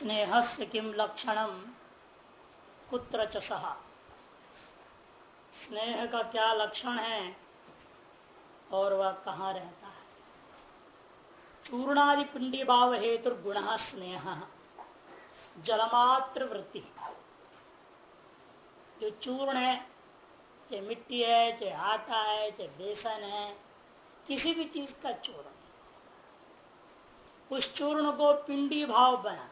स्नेह से किम लक्षण कुत्र च सहा स्नेह का क्या लक्षण है? और वह कहाँ रहता है? चूर्णादि पिंडी भाव हेतु गुण स्नेह। जलमात्र वृत्ति। जो चूर्ण है, चाहे मिट्टी है, चाहे आटा है, चाहे बेसन है, किसी भी चीज़ का चूर्ण। उस चूर्ण को पिंडी भाव बना।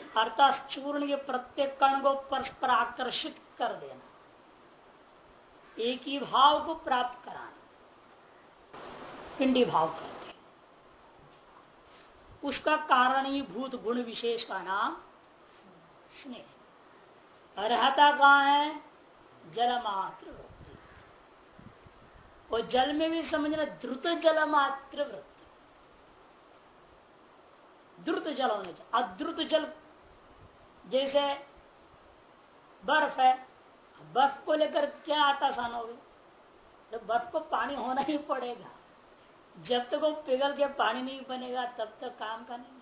अर्थात चूर्ण के प्रत्येक कण को परस्पर आकर्षित कर देना। एक ही भाव को प्राप्त कराना। पिंडी भाव करते उसका कारण ही भूत गुण विशेष का नाम स्नेह। रहता कहा है? जल मात्र वृत्ति। और जल में भी समझना द्रुत जल मात्र वृत्ति। द्रुत जल होने चाहिए। अद्रुत जल जैसे बर्फ़ है बर्फ़ को लेकर क्या आटा सानोगे तो बर्फ़ को पानी होना ही पड़ेगा। जब तक वो पिघल के पानी नहीं बनेगा, तब तक काम का नहीं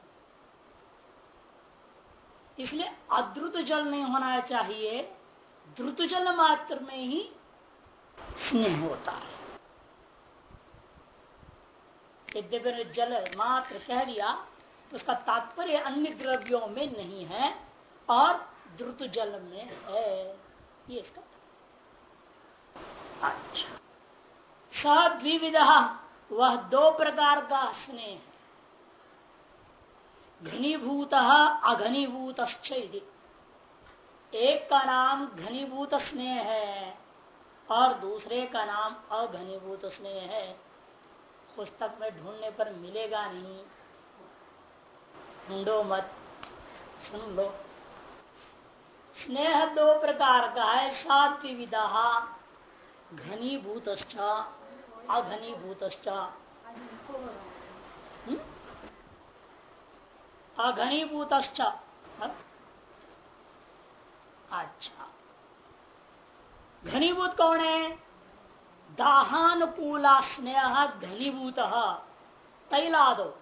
इसलिए अद्रुत जल नहीं होना चाहिए। द्रुत जल मात्र में ही स्नेह होता है। यद्यपि जल मात्र कह दिया तो उसका तात्पर्य अन्य द्रव्यों में नहीं है। और द्रुत जल में है। ये इसका अच्छा। सद्विविधा वह दो प्रकार का स्नेह है। घनीभूत अघनीभूत एक का नाम घनीभूत स्नेह है और दूसरे का नाम अघनीभूत स्नेह है। पुस्तक में ढूँढने पर मिलेगा नहीं। ढूंढो मत सुन लो। स्नेह दो प्रकार का है सात विविधा घनीभूत अघनीभूत हम्म? अघनीभूत अच्छा। घनीभूत कौन है? दाहानुकूला स्नेह घनीभूत। तैलादो।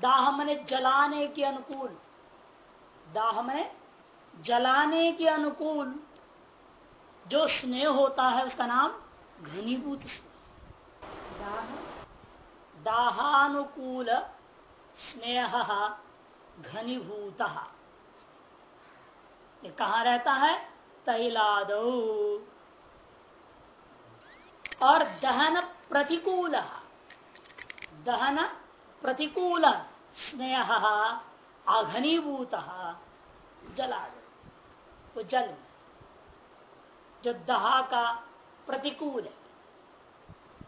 दाह मने जलाने के अनुकूल। दाह मने जलाने के अनुकूल जो स्नेह होता है उसका नाम घनीभूत स्नेह। दाहानुकूल स्नेह घनीभूत। ये कहा रहता है? तैलाद। और दहन प्रतिकूल। दहन प्रतिकूल स्नेह अघनीभूत जलाद। वो जल जो दहा का प्रतिकूल है।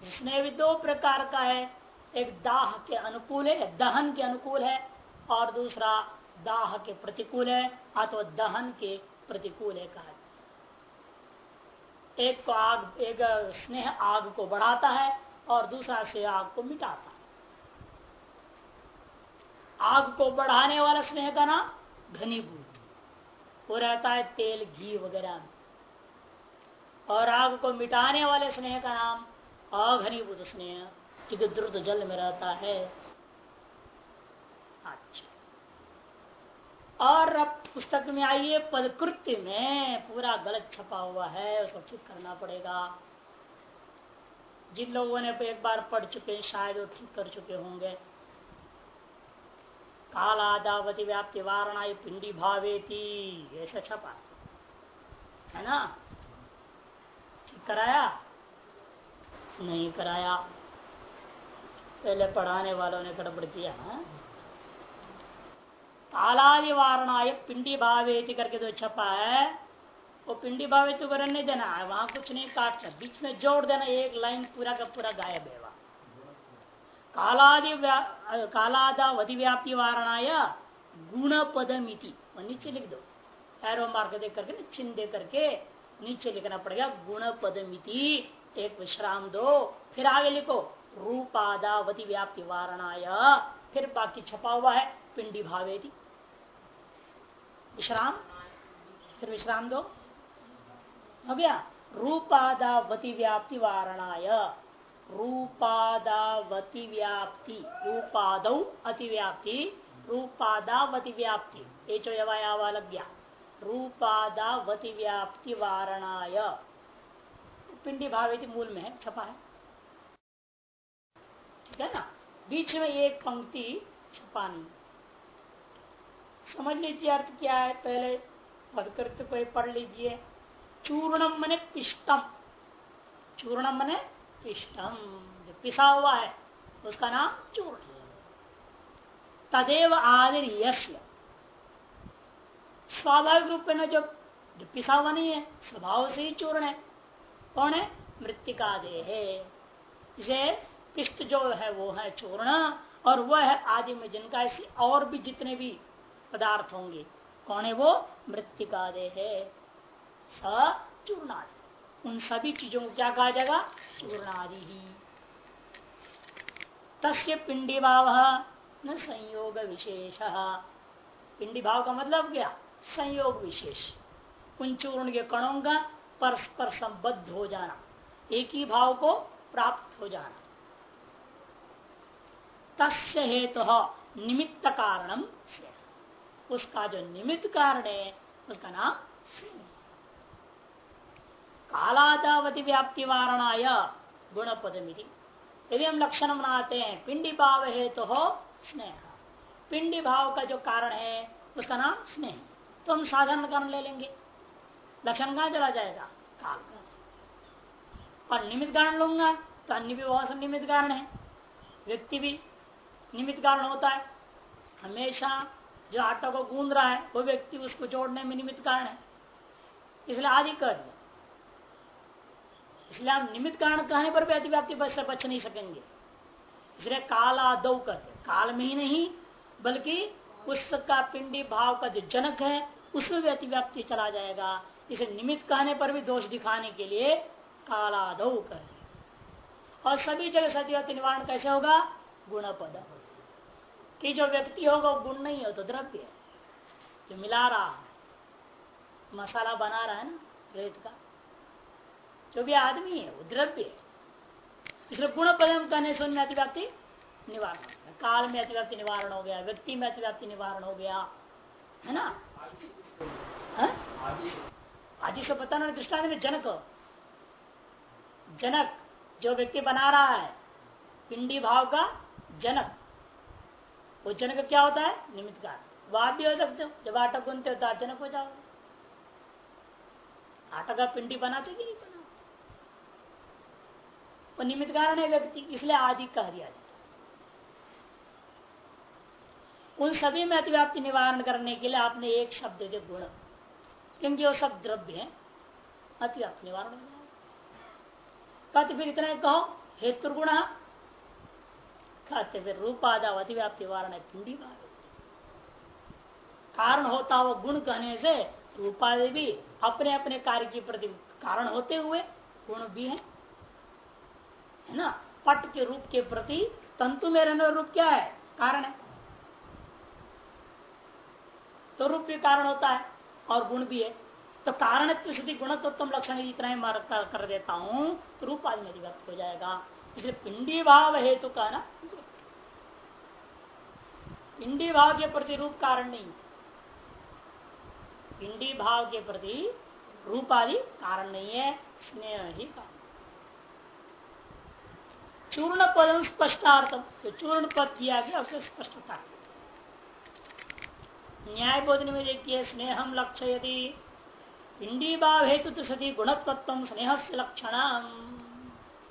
जिसमें भी दो प्रकार का है, एक दाह के अनुकूल है, दहन के अनुकूल है, और दूसरा दाह के प्रतिकूल है, अथवा दहन के प्रतिकूल है कहा एक को आग, एक स्नेह आग को बढ़ाता है, और दूसरा से आग को मिटाता है। आग को बढ़ाने वाला स्नेह का नाम घनीभूत वो रहता है तेल, घी वगैरह। और आग को मिटाने वाले स्नेह का नाम अघनीभूत स्नेह क्योंकि द्रुत जल में रहता है। अच्छा। और अब पुस्तक में आइए, पदकृत्य में पूरा गलत छपा हुआ है, उसको ठीक करना पड़ेगा। जिन लोगों ने एक बार पढ़ चुके हैं, शायद वो ठीक कर चुके होंगे। कालादावती व्याप्ति वारणा पिंडी भावेती। ऐसा छपा। है ना? ठीक कराया? नहीं कराया। पहले पढ़ाने वालों ने गड़बड़ किया हाँ? कालादि वारणाय पिंडी भावेति करके जो छपा है, वो पिंडी भावेति को नहीं देना है। वहाँ कुछ नहीं काटना। बीच में जोड़ देना, एक लाइन पूरा का पूरा गायब है कालादि कालादा व्याप्ति वारणाय गुण पदमिति नीचे लिख दो। एरो मार्क दे करके चिन्ह दे करके, नीचे लिखना पड़ेगा गुण पदमिति एक विश्राम दो। फिर आगे लिखो रूपादावती व्याप्ति वारणाय। फिर बाकी छपा हुआ है, पिंडी भावेदी विश्राम। फिर विश्राम दो। हो गया? रूपादावती व्याप्ति वारणाय। रूपादावती व्याप्ति रूपाद अतिव्याप्ति रूपादावती व्याप्ति ये जो यवायावा लग गया रूपादावती व्याप्ति वारणाय पिंडी भाव मूल में है, छपा है। ठीक है ना? बीच में एक पंक्ति छपा नहीं समझ लीजिए अर्थ क्या है, पहले पदकृत को पढ़ लीजिए। चूर्णम मने पिष्टम। चूर्णम मने पिष्टम जो पिसा हुआ है, उसका नाम चूर्ण तदेव आदिर स्वाभाविक रूप में जो जो पिसा हुआ नहीं है, स्वभाव से ही चूर्ण है। कौन है? मृतिका दे इसे पिष्ट जो है, वो है चूर्ण, और वह है आदि में जिनका ऐसे और भी जितने भी पदार्थ होंगे, कौन है वो? मृतिका दे है। स चूर्णादि। उन सभी चीज़ों को क्या कहा जाएगा? चूर्णादि ही। तस्य पिंडी भाव न संयोग विशेष पिंडी भाव का मतलब क्या? संयोग विशेष उन चूर्ण के कणों का परस्पर संबद्ध हो जाना। एक ही भाव को प्राप्त हो जाना। तस्य हेतु तो निमित्त कारणम से। उसका जो निमित्त कारण है, उसका नाम कालादावती व्याप्ति वारणाय गुण पदमिति यदि हम लक्षण बनाते हैं पिंडी भाव है तो हो स्नेह। पिंडी भाव का जो कारण है, उसका नाम स्नेह। तो हम साधारण कारण ले लेंगे। लक्षण कहा चला जाएगा? काल और निमित्त कारण लूँगा तो अन्य भी बहुत निमित्त कारण है। व्यक्ति भी निमित कारण होता है। हमेशा जो आटा को गूंद रहा है, वो व्यक्ति उसको जोड़ने में निमित्त कारण है। इसलिए आदि कर दिया। इसलिए हम निमित्त कारण कहने पर भी अतिव्याप्ति से बच नहीं सकेंगे। इसलिए काल आदौ कहते काल में ही नहीं, बल्कि उसका पिंडी भाव का जो जनक है, उसमें भी अतिव्याप्ति चला जाएगा। इसे निमित्त कहने पर भी दोष दिखाने के लिए कालादौ कर और सभी जगह सत्यव्याप्ति निवारण कैसे होगा? गुण पद कि जो व्यक्ति होगा, वो गुण नहीं हो तो द्रव्य है। जो मिला रहा मसाला बना रहा है ना, रेत का जो भी आदमी है, वो द्रव्य इसलिए गुण पदम कहने से उनमें अतिव्याप्ति निवारण काल में अतिव्याप्ति निवारण हो गया, व्यक्ति में अतिव्याप्ति निवारण हो गया। है ना? हाँ? आदि से बताना दृष्टांत में जनक। जनक, जो व्यक्ति बना रहा है, पिंडी भाव का जनक। वो जनक क्या होता है? निमित्त का। वह भी हो सकते हो। जब आटा गुनते हो तो आप जनक हो जाओ आटा का पिंडी बना चाहिए। नहीं बना वो निमित्त कारण है व्यक्ति, इसलिए आदि कह दिया उन सभी में अतिव्याप्ति निवारण करने के लिए आपने एक शब्द दे गुण, क्योंकि वो सब द्रव्य है, अतिव्याप्ति निवारण हो। कहते फिर इतना कहो, हेतु गुण, कहते फिर रूपादाव अतिव्याप्ति वारण पिंडी कारण होता हुआ गुण कहने से रूपादि भी अपने अपने कार्य के प्रति कारण होते हुए गुण भी है। है ना? पट के रूप के प्रति तंतु में रहने रूप क्या है? कारण है। तो रूप भी कारण होता है और गुण भी है। तो कारण स्थिति गुणत्व लक्षण इतना ही मार कर, देता हूँ तो रूप आदि में व्यक्त हो जाएगा। इसलिए पिंडी भाव हेतु का ना? पिंडी भाव के प्रति रूप कारण नहीं। पिंडी भाव के प्रति रूप आदि कारण नहीं है स्नेह ही कारण। चूर्ण पद स्पष्टार्थम तो चूर्ण पद किया गया उसके स्पष्टता। न्याय बोधन में देखिए स्नेहम लक्ष्य यदि पिंडी भाव हेतु तो सती गुणत्व स्नेह से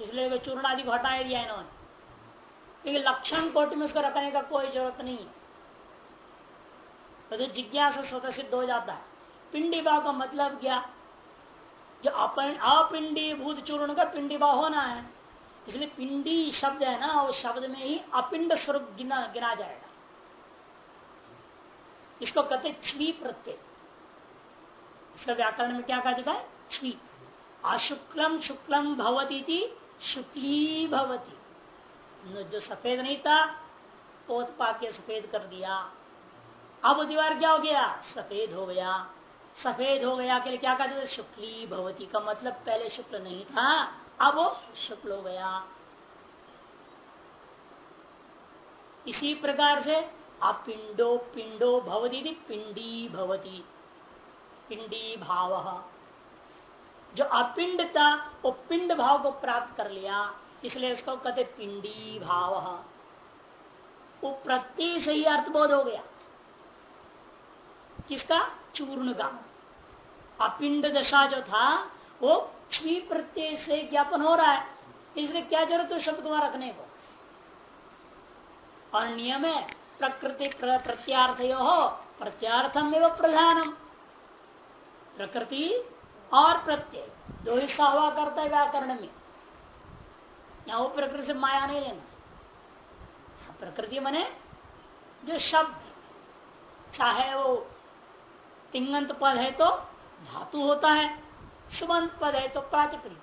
इसलिए चूर्ण आदि को हटा दिया इन्होंने। क्योंकि लक्षण कोटि में उसको रखने का कोई ज़रूरत नहीं है। तो जिज्ञासा स्वतः सिद्ध हो जाता है। पिंडी भाव का मतलब क्या? जो अपिंडी भूत चूर्ण का पिंडी भाव होना है। इसलिए पिंडी शब्द है ना, उस शब्द में ही अपिंड स्वरूप गिना गिना जाएगा। इसको कहते छवी प्रत्यय। इसका व्याकरण में क्या कहा जाता है? छवी। अशुक्लम शुक्लम भवती शुक्ली भवती। जो सफ़ेद नहीं था पोत पा के सफ़ेद कर दिया। अब दीवार क्या हो गया? सफ़ेद हो गया। सफ़ेद हो गया के लिए क्या कहा जाता है? शुक्ली भवती का मतलब पहले शुक्ल नहीं था। अब वो शुक्ल हो गया इसी प्रकार से अपिंडो पिंडो भवती पिंडी भवती, पिंडी भाव। जो अपिंड था, वो पिंड भाव को प्राप्त कर लिया, इसलिए उसको कहते पिंडी भाव। वो प्रत्यय से ही अर्थबोध हो गया। किसका? चूर्ण का। अपिंड दशा जो था, वो छी प्रत्यय से ज्ञापन हो रहा है, इसलिए क्या ज़रूरत है शब्द को रखने को? और नियम है, प्रकृति प्रत्यार्थ हो प्रत्यार्थम एवं प्रधानम। प्रकृति और प्रत्यय, दो हिस्सा हुआ करता है व्याकरण में। या वो प्रकृति से माया नहीं लेना। प्रकृति मने जो शब्द, चाहे वो तिंगंत पद है तो धातु होता है। सुबंत पद है तो प्रातिपदिक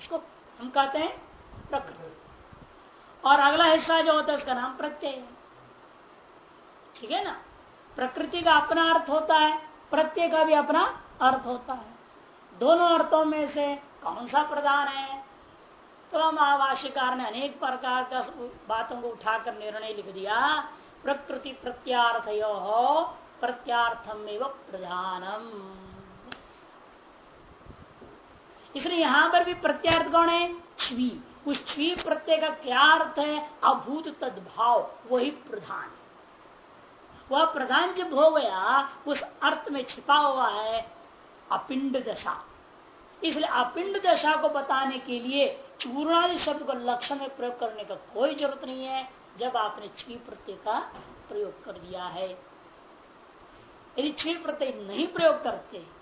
इसको हम कहते हैं प्रकृति। और अगला हिस्सा जो होता है उसका नाम प्रत्यय है। ठीक है ना? प्रकृति का अपना अर्थ होता है, प्रत्यय का भी अपना अर्थ होता है। दोनों अर्थों में से कौन सा प्रधान है? तो महावाशिकार ने अनेक प्रकार का बातों को उठाकर निर्णय लिख दिया, प्रकृति प्रत्यार्थ हो प्रत्यार्थम एवं प्रधानम। इसलिए यहाँ पर भी प्रत्यार्थ कौन है? छवी। उस छवी प्रत्यय का क्या अर्थ है? अभूत तद्भाव। वही प्रधान। वह प्रधान जब हो गया, उस अर्थ में छिपा हुआ है अपिंड दशा। इसलिए अपिंड दशा को बताने के लिए चूर्णादि शब्द को लक्षण में प्रयोग करने का कोई ज़रूरत नहीं है, जब आपने छी प्रत्यय का प्रयोग कर दिया है। यदि छी प्रत्यय नहीं प्रयोग करते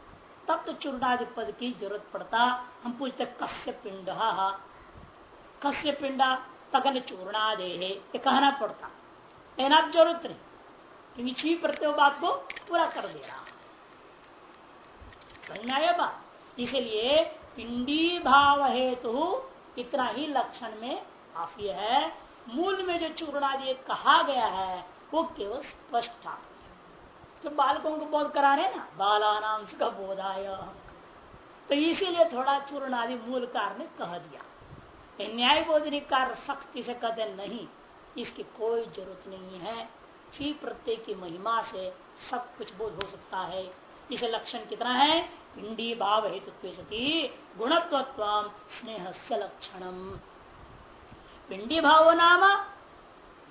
तब तो चूर्णादि पद की ज़रूरत पड़ता। हम पूछते, कस्य पिंड? कस्य पिंडा? तगन चूर्णादे ये कहना पड़ता। लेकिन आप ज़रूरत नहीं। क्योंकि छी प्रत्यय बात को, पूरा कर दे रहा समझ बात? इसलिए पिंडी भाव हेतु तो इतना ही लक्षण में काफ़ी है। मूल में जो चूर्णादि कहा गया है, वो केवल स्पष्ट तो बालकों को बोध करा रहे ना बाला नाम का बोधाय। तो इसीलिए थोड़ा चूर्ण आदि मूल कार ने कह दिया। न्याय बोधनी कार्य सख्ती से कहते नहीं, इसकी कोई ज़रूरत नहीं है। ही प्रत्यय की महिमा से सब कुछ बोध हो सकता है। इसे लक्षण कितना है? पिंडी भाव हेतु सती गुणत्व स्नेह से लक्षणम। पिंडी भाव नाम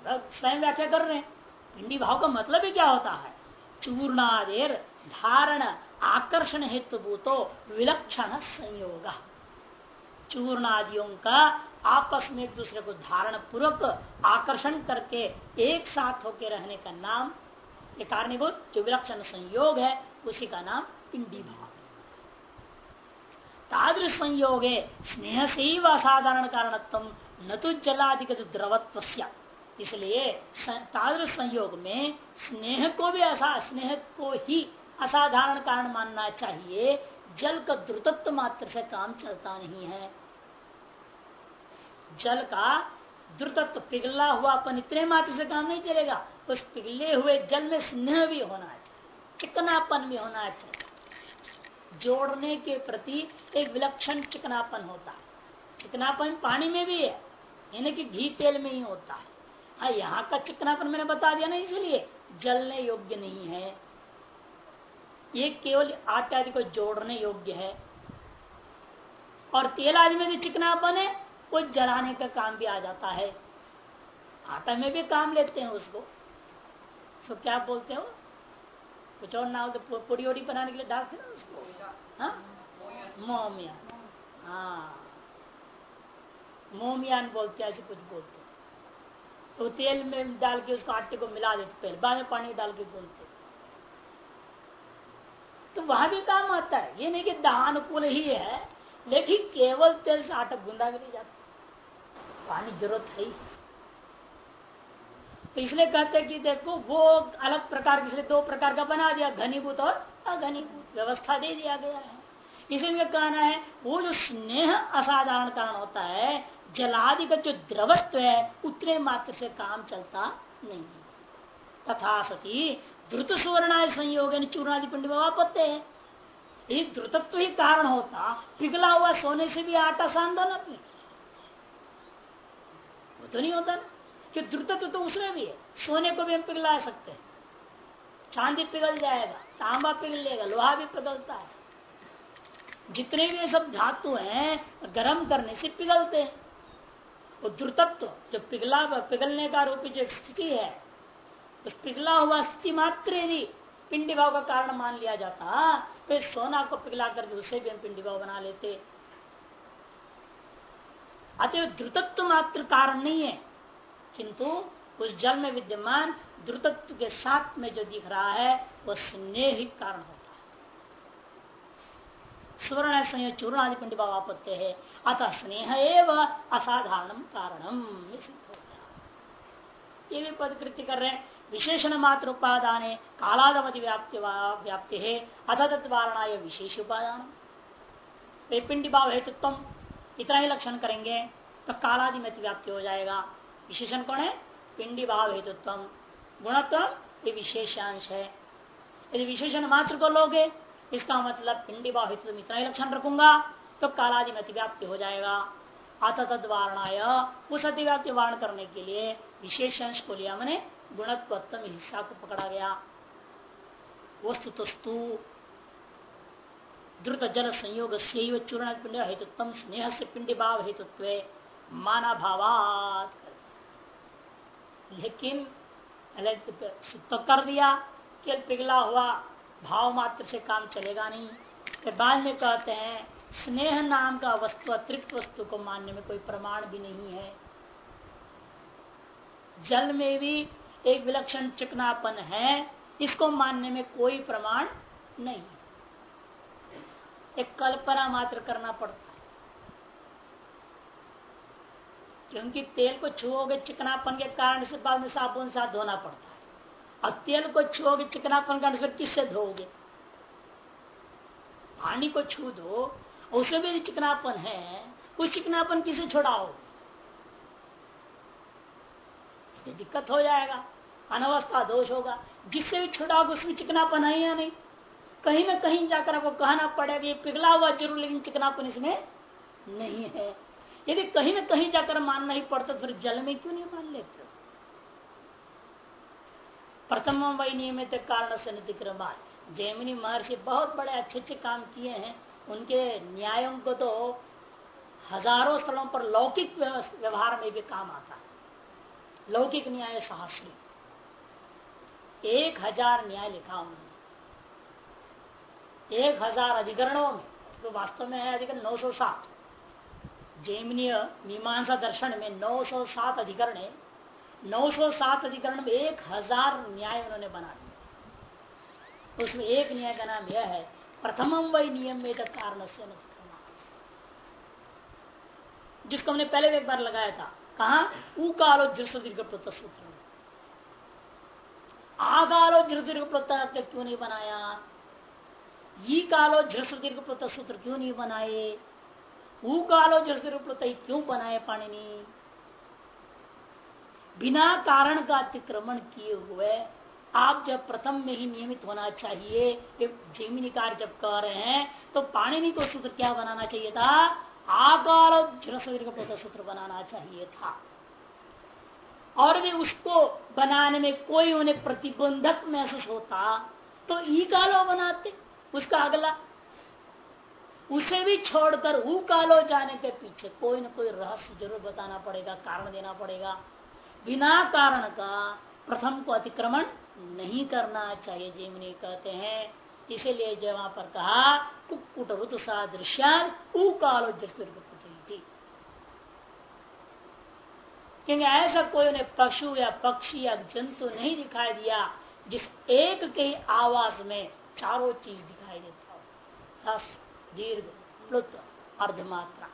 स्वयं व्याख्या कर रहे हैं। पिंडी भाव का मतलब ही क्या होता है? चूर्णादेर धारण आकर्षण हेतु भूतो विलक्षण संयोग। चूर्णादियों का आपस में एक दूसरे को धारण पूर्वक आकर्षण करके एक साथ होकर रहने का नाम, ये कारणीभूत जो विलक्षण संयोग है, उसी का नाम पिंडी भाव तादृश संयोग स्नेह से ही असाधारण कारणत्म न तो जलाधिगत द्रवत्व इसलिए संयोग में स्नेह को भी असा स्नेह को ही असाधारण कारण मानना चाहिए। जल का द्रुतत्व मात्र से काम चलता नहीं है। जल का द्रुतत्व पिघला हुआ अपन इतने मात्र से काम नहीं चलेगा। उस पिघले हुए जल में स्नेह भी होना चाहिए। चिकनापन भी होना चाहिए। जोड़ने के प्रति एक विलक्षण चिकनापन होता है। चिकनापन पानी में भी है। यानी कि घी तेल में ही होता है। हाँ यहाँ का चिकनापन मैंने बता दिया ना, इसलिए जलने योग्य नहीं है। ये केवल आटा आदि को जोड़ने योग्य है। और तेल आदि में जो चिकनापन है, वो जलाने का काम भी आ जाता है। आटा में भी काम लेते हैं उसको। सो क्या बोलते हो? कुछ और ना हो तो पुड़ी ओड़ी बनाने के लिए डालते ना उसको? हाँ? मोमियान। हाँ। मोमियान बोलते ऐसे कुछ बोलते तो तेल में डाल के उसको आटे को मिला देते पहले बाद में पानी डाल के बोलते तो वहाँ भी काम आता है। ये नहीं कि दानुकूल ही है, लेकिन केवल तेल से आटा गूंदा भी नहीं जाता। पानी ज़रूरत है तो इसलिए कहते कि देखो, वो अलग प्रकार के दो प्रकार का बना दिया, घनीभूत और अघनीभूत। व्यवस्था दे दिया गया है। इसलिए कहना है, वो जो स्नेह असाधारण कारण होता है जलादि का जो द्रवत्व है उतने मात्र से काम चलता नहीं तथा सती द्रुत सुवर्ण संयोग चूर्णादि पिंड में वापत्ते है। ये द्रुतत्व ही कारण होता, पिघला हुआ सोने से भी आटा नहीं वो तो नहीं होता ना, कि द्रुतत्व तो उसमें भी है। सोने को भी हम पिघला सकते हैं। चांदी पिघल जाएगा, तांबा पिघलेगा लोहा भी पिघलता है। जितने भी सब धातु हैं, गर्म करने से पिघलते हैं। वो द्रुतत्व, जो पिघला पिघलने का रूपी जो स्थिति है, उस पिघला हुआ स्थिति मात्र यदि पिंडी भाव का कारण मान लिया जाता। तो सोना को पिघला करके उसे भी हम पिंडी भाव बना लेते। अतः द्रुतत्व मात्र कारण नहीं है, किंतु उस जल में विद्यमान द्रुतत्व के साथ में जो दिख रहा है वह स्नेह कारण है। सुवर्ण संयोग चूर्ण आदि पिंड भाव आपत्ति है। अतः स्नेह एवं असाधारण कारणम ये भी पदकृति कर रहे हैं। विशेषण मात्र उपादान है कालादवधि व्याप्ति व्याप्ति है। अथ तत्वारणा विशेष उपादान। पिंडी भाव हेतुत्व इतना ही लक्षण करेंगे तो कालादि में व्याप्ति हो जाएगा। विशेषण कौन है? पिंडी भाव हेतुत्व। गुणत्व ये विशेषांश है। यदि विशेषण मात्र को लोगे इसका मतलब पिंडी भाव हेतु इतना ही लक्षण रखूँगा तो कालादि में अतिव्याप्ति हो जाएगा। अत तदवारणाय, उस अतिव्याप्ति वारण करने के लिए विशेष अंश को लिया मैंने गुणत्वत्म हिस्सा को पकड़ा गया। वस्तु तस्तु द्रुत जल संयोग से चूर्ण पिंड हेतुत्व स्नेह से पिंडी भाव हेतुत्व माना भावात लेकिन तो कर दिया कि पिघला हुआ भाव मात्र से काम चलेगा नहीं। फिर बाद में कहते हैं, स्नेह नाम का वस्तु, अतिरिक्त वस्तु को मानने में कोई प्रमाण भी नहीं है। जल में भी एक विलक्षण चिकनापन है, इसको मानने में कोई प्रमाण नहीं। एक कल्पना मात्र करना पड़ता है। क्योंकि तेल को छुओगे, चिकनापन के कारण से बाद में साबुन साथ धोना पड़ता है। तेल को छुओगे चिकनापन का से किससे धोगे पानी को छू दो, उसमें भी चिकनापन है, उस चिकनापन किसे छोड़ाओ दिक्कत हो जाएगा, अनवस्था दोष होगा। जिससे भी छुड़ाओगे, उसमें चिकनापन है या नहीं? कहीं ना कहीं जाकर आपको कहना पड़ेगा ये पिघला हुआ ज़रूर, लेकिन चिकनापन इसमें नहीं है। यदि कहीं ना कहीं जाकर मानना ही पड़ता तो फिर जल में क्यों नहीं मान लेते प्रथम वही नियमित कारण से नितिक्रमा जैमिनी महर्षि बहुत बड़े अच्छे अच्छे काम किए हैं। उनके न्यायों को तो हज़ारों स्थलों पर लौकिक व्यवहार में भी काम आता है। लौकिक न्याय सहस्री एक हज़ार न्याय लिखा उन्होंने। एक हज़ार अधिकरणों में तो वास्तव में है अधिकरण नौ सौ सात। जैमिनीय मीमांसा दर्शन में 907 अधिकरण है। 907 अधिकरण में एक हज़ार न्याय उन्होंने बना दिया उसमें एक न्याय का नाम यह है, प्रथम वही नियम में कारण से जिसको हमने पहले भी एक बार लगाया था, कहा उकालो दीर्घ प्रत सूत्र में आकालो दीर्घ प्रत क्यों नहीं बनाया? ये कालो दीर्घ प्रत सूत्र क्यों नहीं बनाए? ऊ कालो जल क्यों बनाए पाणिनि? बिना कारण का अतिक्रमण किए हुए आप जब प्रथम में ही नियमित होना चाहिए जेमिनी कार्य जब कह रहे हैं तो पाणिनि को सूत्र क्या बनाना चाहिए था? आकार सूत्र बनाना चाहिए था। और यदि उसको बनाने में कोई उन्हें प्रतिबंधक महसूस होता तो ई कालो बनाते, उसका अगला। उसे भी छोड़कर ऊ कालो जाने के पीछे कोई ना कोई रहस्य ज़रूर बताना पड़ेगा, कारण देना पड़ेगा। बिना कारण का प्रथम को अतिक्रमण नहीं करना चाहिए जिमनी कहते हैं। इसीलिए जब वहाँ पर कहा कुकुट ऊ कालो थी क्योंकि ऐसा कोई उन्हें पशु या पक्षी या जंतु नहीं दिखाई दिया, जिस एक के आवाज़ में चारों चीज़ दिखाई देता हो। रस, दीर्घ प्लुत अर्धमात्रा।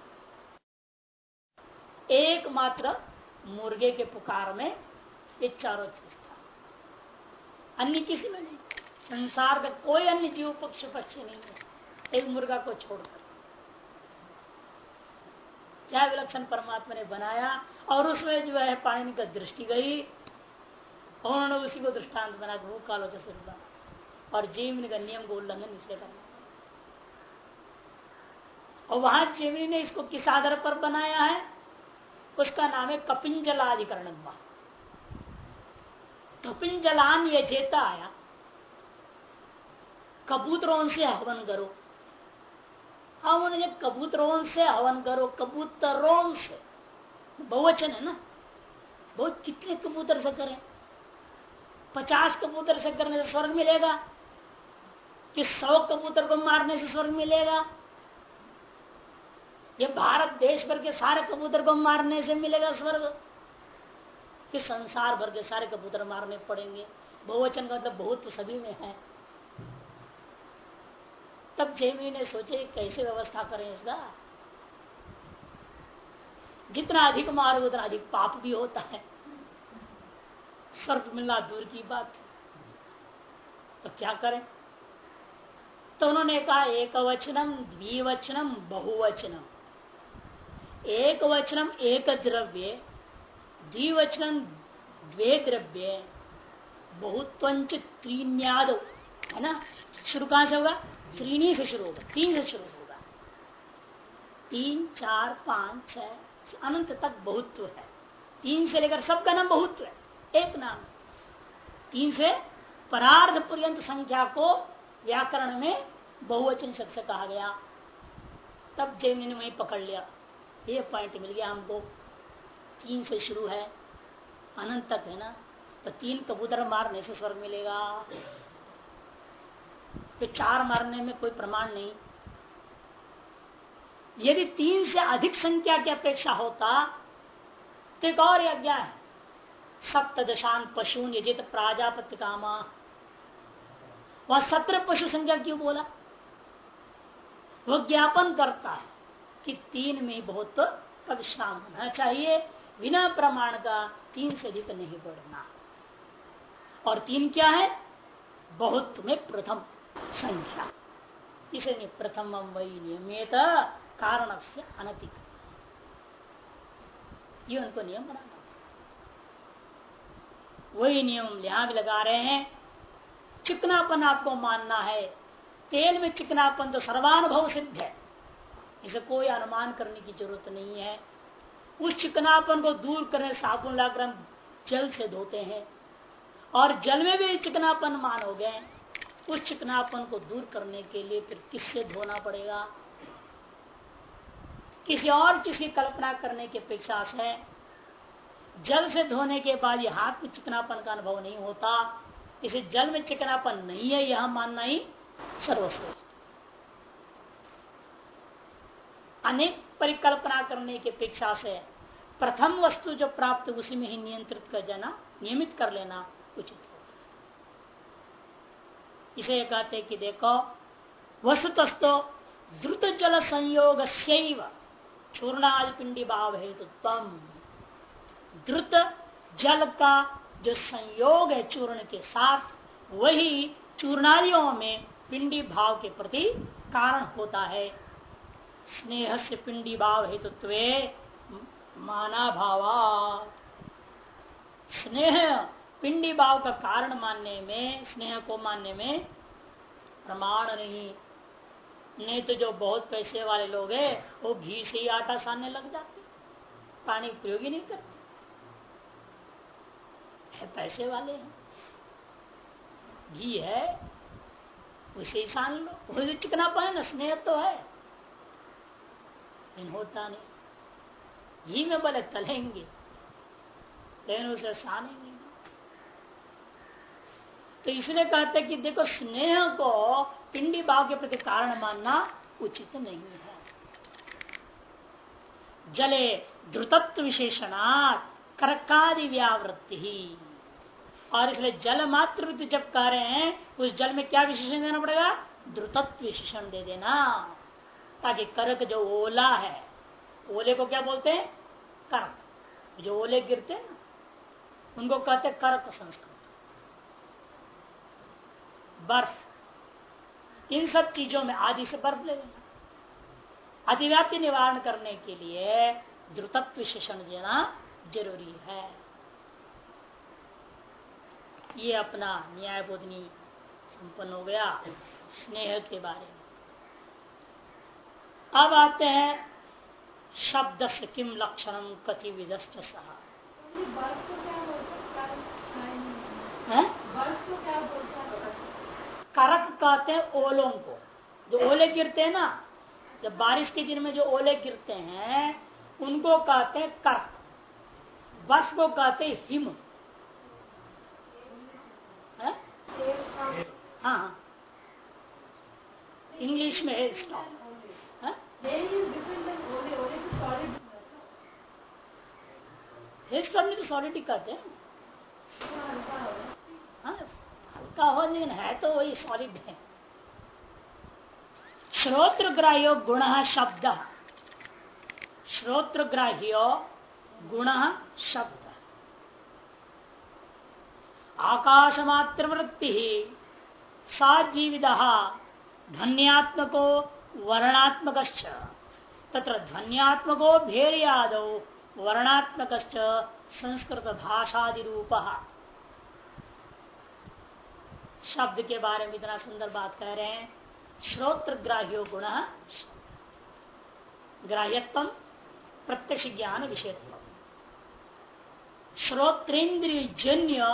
एक मात्र मुर्गे के पुकार में ये चारों था। अन्य किसी में नहीं। संसार का कोई अन्य जीव, पक्ष, पक्षी नहीं है। एक मुर्गा को छोड़कर। क्या विलक्षण परमात्मा ने बनाया और उसमें जो है पानी का दृष्टि गई उन्होंने उसी को दृष्टांत बना वो कालो से और जीवन का नियम को उल्लंघन इसलिए करना और वहाँ चिमनी ने इसको किस आधार पर बनाया है? उसका नाम है कपिंजलाधिकरण जलान ये चेता आया। कबूतरों से हवन करो। हवन हाँ, कबूतरों से हवन करो कबूतरों से। बहुवचन है ना? बहुत कितने कबूतर से करें पचास कबूतर से करने से स्वर्ग मिलेगा? कि सौ कबूतर को मारने से स्वर्ग मिलेगा? ये भारत देश भर के सारे कबूतर को मारने से मिलेगा स्वर्ग। कि संसार भर के सारे कबूतर मारने पड़ेंगे। बहुवचन का मतलब बहुत तो सभी में है। तब जेमी ने सोचे, कैसे व्यवस्था करें इसका? जितना अधिक मारो, उतना अधिक पाप भी होता है। स्वर्ग मिलना दूर की बात। तो क्या करें? तो उन्होंने कहा एक वचनम द्विवचनम, बहुवचनम। एक वचनम एक द्रव्य द्विवचनम द्वे द्रव्य बहुत्वंच त्रीन्याद है ना? शुरू कहाँ से होगा? त्रीणी से शुरू होगा, तीन से शुरू होगा। तीन, चार, पाँच, छह, अनंत तक बहुत्व है। तीन से लेकर सबका नाम बहुत्व है, एक नाम। तीन से परार्ध पर्यंत संख्या को व्याकरण में बहुवचन शब्द कहा गया। तब जैन ने वही पकड़ लिया। ये पॉइंट मिल गया हमको। तीन से शुरू है। अनंत तक है ना? तो तीन कबूतर मारने से स्वर्ग मिलेगा। फिर चार मारने में कोई प्रमाण नहीं। यदि तीन से अधिक संख्या की अपेक्षा होता तो एक और यज्ञ है। सप्त दशान पशु यजित प्राजापत्य कामा। वह सत्रह पशु संख्या क्यों बोला? वो ज्ञापन करता है। कि तीन में बहुत विश्राम होना चाहिए। बिना प्रमाण का तीन से अधिक नहीं बढ़ना। और तीन क्या है? बहुत में प्रथम संख्या। इसे प्रथम वही नियमित कारण से अनतिक ये उनको नियम बनाना वही नियम यहाँ भी लगा रहे हैं। चिकनापन आपको मानना है। तेल में चिकनापन तो सर्वानुभव सिद्ध है। इसे कोई अनुमान करने की ज़रूरत नहीं है। उस चिकनापन को दूर करने साबुन लाकर हम जल से धोते हैं। और जल में भी चिकनापन मान हो गए उस चिकनापन को दूर करने के लिए फिर किससे धोना पड़ेगा? किसी और चीज़ की कल्पना करने की अपेक्षा से जल से धोने के बाद ये हाथ में चिकनापन का अनुभव नहीं होता। इसे जल में चिकनापन नहीं है, यह मानना ही सर्वश्रेष्ठ अनेक परिकल्पना करने की अपेक्षा से प्रथम वस्तु जो प्राप्त उसी में ही नियंत्रित कर जाना नियमित कर लेना उचित हो इसे कहते कि देखो वस्तुतस्तो द्रुत जल संयोग चूर्णादि पिंडी भाव हेतु द्रुत जल का जो संयोग है चूर्ण के साथ, वही चूर्णादियों में पिंडी भाव के प्रति कारण होता है। स्नेह से पिंडी भाव हेतुत्व माना भावा स्नेह पिंडी भाव का कारण मानने में, स्नेह को मानने में प्रमाण नहीं। नहीं तो जो बहुत पैसे वाले लोग हैं, वो घी से ही आटा सानने लग जाते पानी प्रयोग ही नहीं करते। पैसे वाले हैं। घी है, उसे ही सान लो। वो चिकना पाए ना, स्नेह तो है। लेकिन होता नहीं। घी में बोले तलेंगे, लेकिन उसे सानेंगे तो इसलिए कहते कि देखो, स्नेह को पिंडी भाव के प्रति कारण मानना उचित नहीं है। जले द्रुतत्व विशेषणात् कर्कादि व्यावृत्ति ही। और इसलिए जल मात्र जब कह रहे हैं, उस जल में क्या विशेषण देना पड़ेगा? द्रुतत्व विशेषण दे देना। ताकि करक जो ओला है, ओले को क्या बोलते हैं? कर्क। जो ओले गिरते हैं उनको कहते हैं कर्क संस्कृत। बर्फ़। इन सब चीज़ों में आदि से बर्फ़ ले लेना। अतिव्याप्ति निवारण करने के लिए द्रुतत्व विशेषण देना ज़रूरी है। ये अपना न्याय बोधनी संपन्न हो गया स्नेह के बारे में। अब आते हैं शब्द से किम लक्षण कति विदस्त सहा है? करक कहते हैं ओलों को। जो ओले गिरते हैं ना जब बारिश के दिन में जो ओले गिरते हैं उनको कहते हैं कर्क। बर्फ़ को कहते हैं हिम। है? हाँ। इंग्लिश में है स्टॉप नहीं तो सॉलिड कहते हैं हाँ हल्का हो लेकिन है तो वही सॉलिड है श्रोत्रग्राह्यो गुण शब्द श्रोत्रग्राह्यो गुण शब्द आकाशमात्र वृत्ति सा जीवित ध्वनियात्मको वर्णात्मक तत्र ध्वनियात्मको भेरियाद वर्णात्मक संस्कृत भाषादि रूप शब्द के बारे में इतना सुंदर बात कह रहे हैं। श्रोत्र ग्राह्यो गुण ग्राह्यत्म प्रत्यक्ष ज्ञान विषयत्व श्रोत्रेन्द्रिय जन्य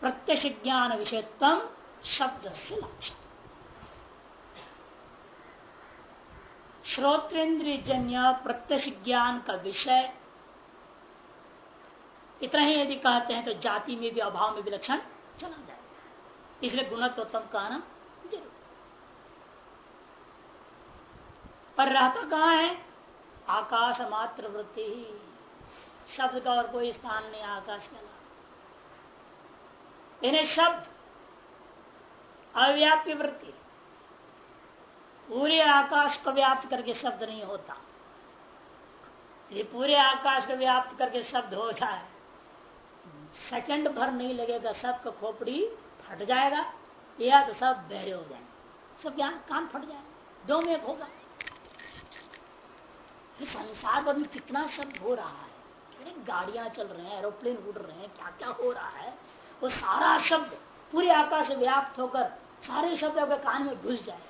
प्रत्यक्ष ज्ञान विषयत्म शब्द से लक्षण श्रोत्रेन्द्रिय जन्य प्रत्यक्ष ज्ञान का विषय। इतना ही यदि कहते हैं तो जाति में भी, अभाव में भी लक्षण चला जाए इसलिए गुणत्वोत्तम कहना ज़रूर। पर रहता कहा है? आकाश मात्र वृत्ति ही। शब्द का और कोई स्थान नहीं आकाश के इन्हें शब्द अव्याप्य वृत्ति। पूरे आकाश को व्याप्त करके शब्द नहीं होता। ये पूरे आकाश को व्याप्त करके शब्द हो जाए सेकंड भर नहीं लगेगा, सबका खोपड़ी फट जाएगा, या तो सब बहरे हो जाएँगे। सब ज्ञान कान फट जाएगा दो में होगा। संसार भर में कितना शब्द हो रहा है? गाड़ियाँ चल रहे हैं एरोप्लेन उड़ रहे हैं क्या क्या हो रहा है? वो सारा शब्द पूरे आकाश व्याप्त होकर सारे शब्द आपके कान में घुस जाए।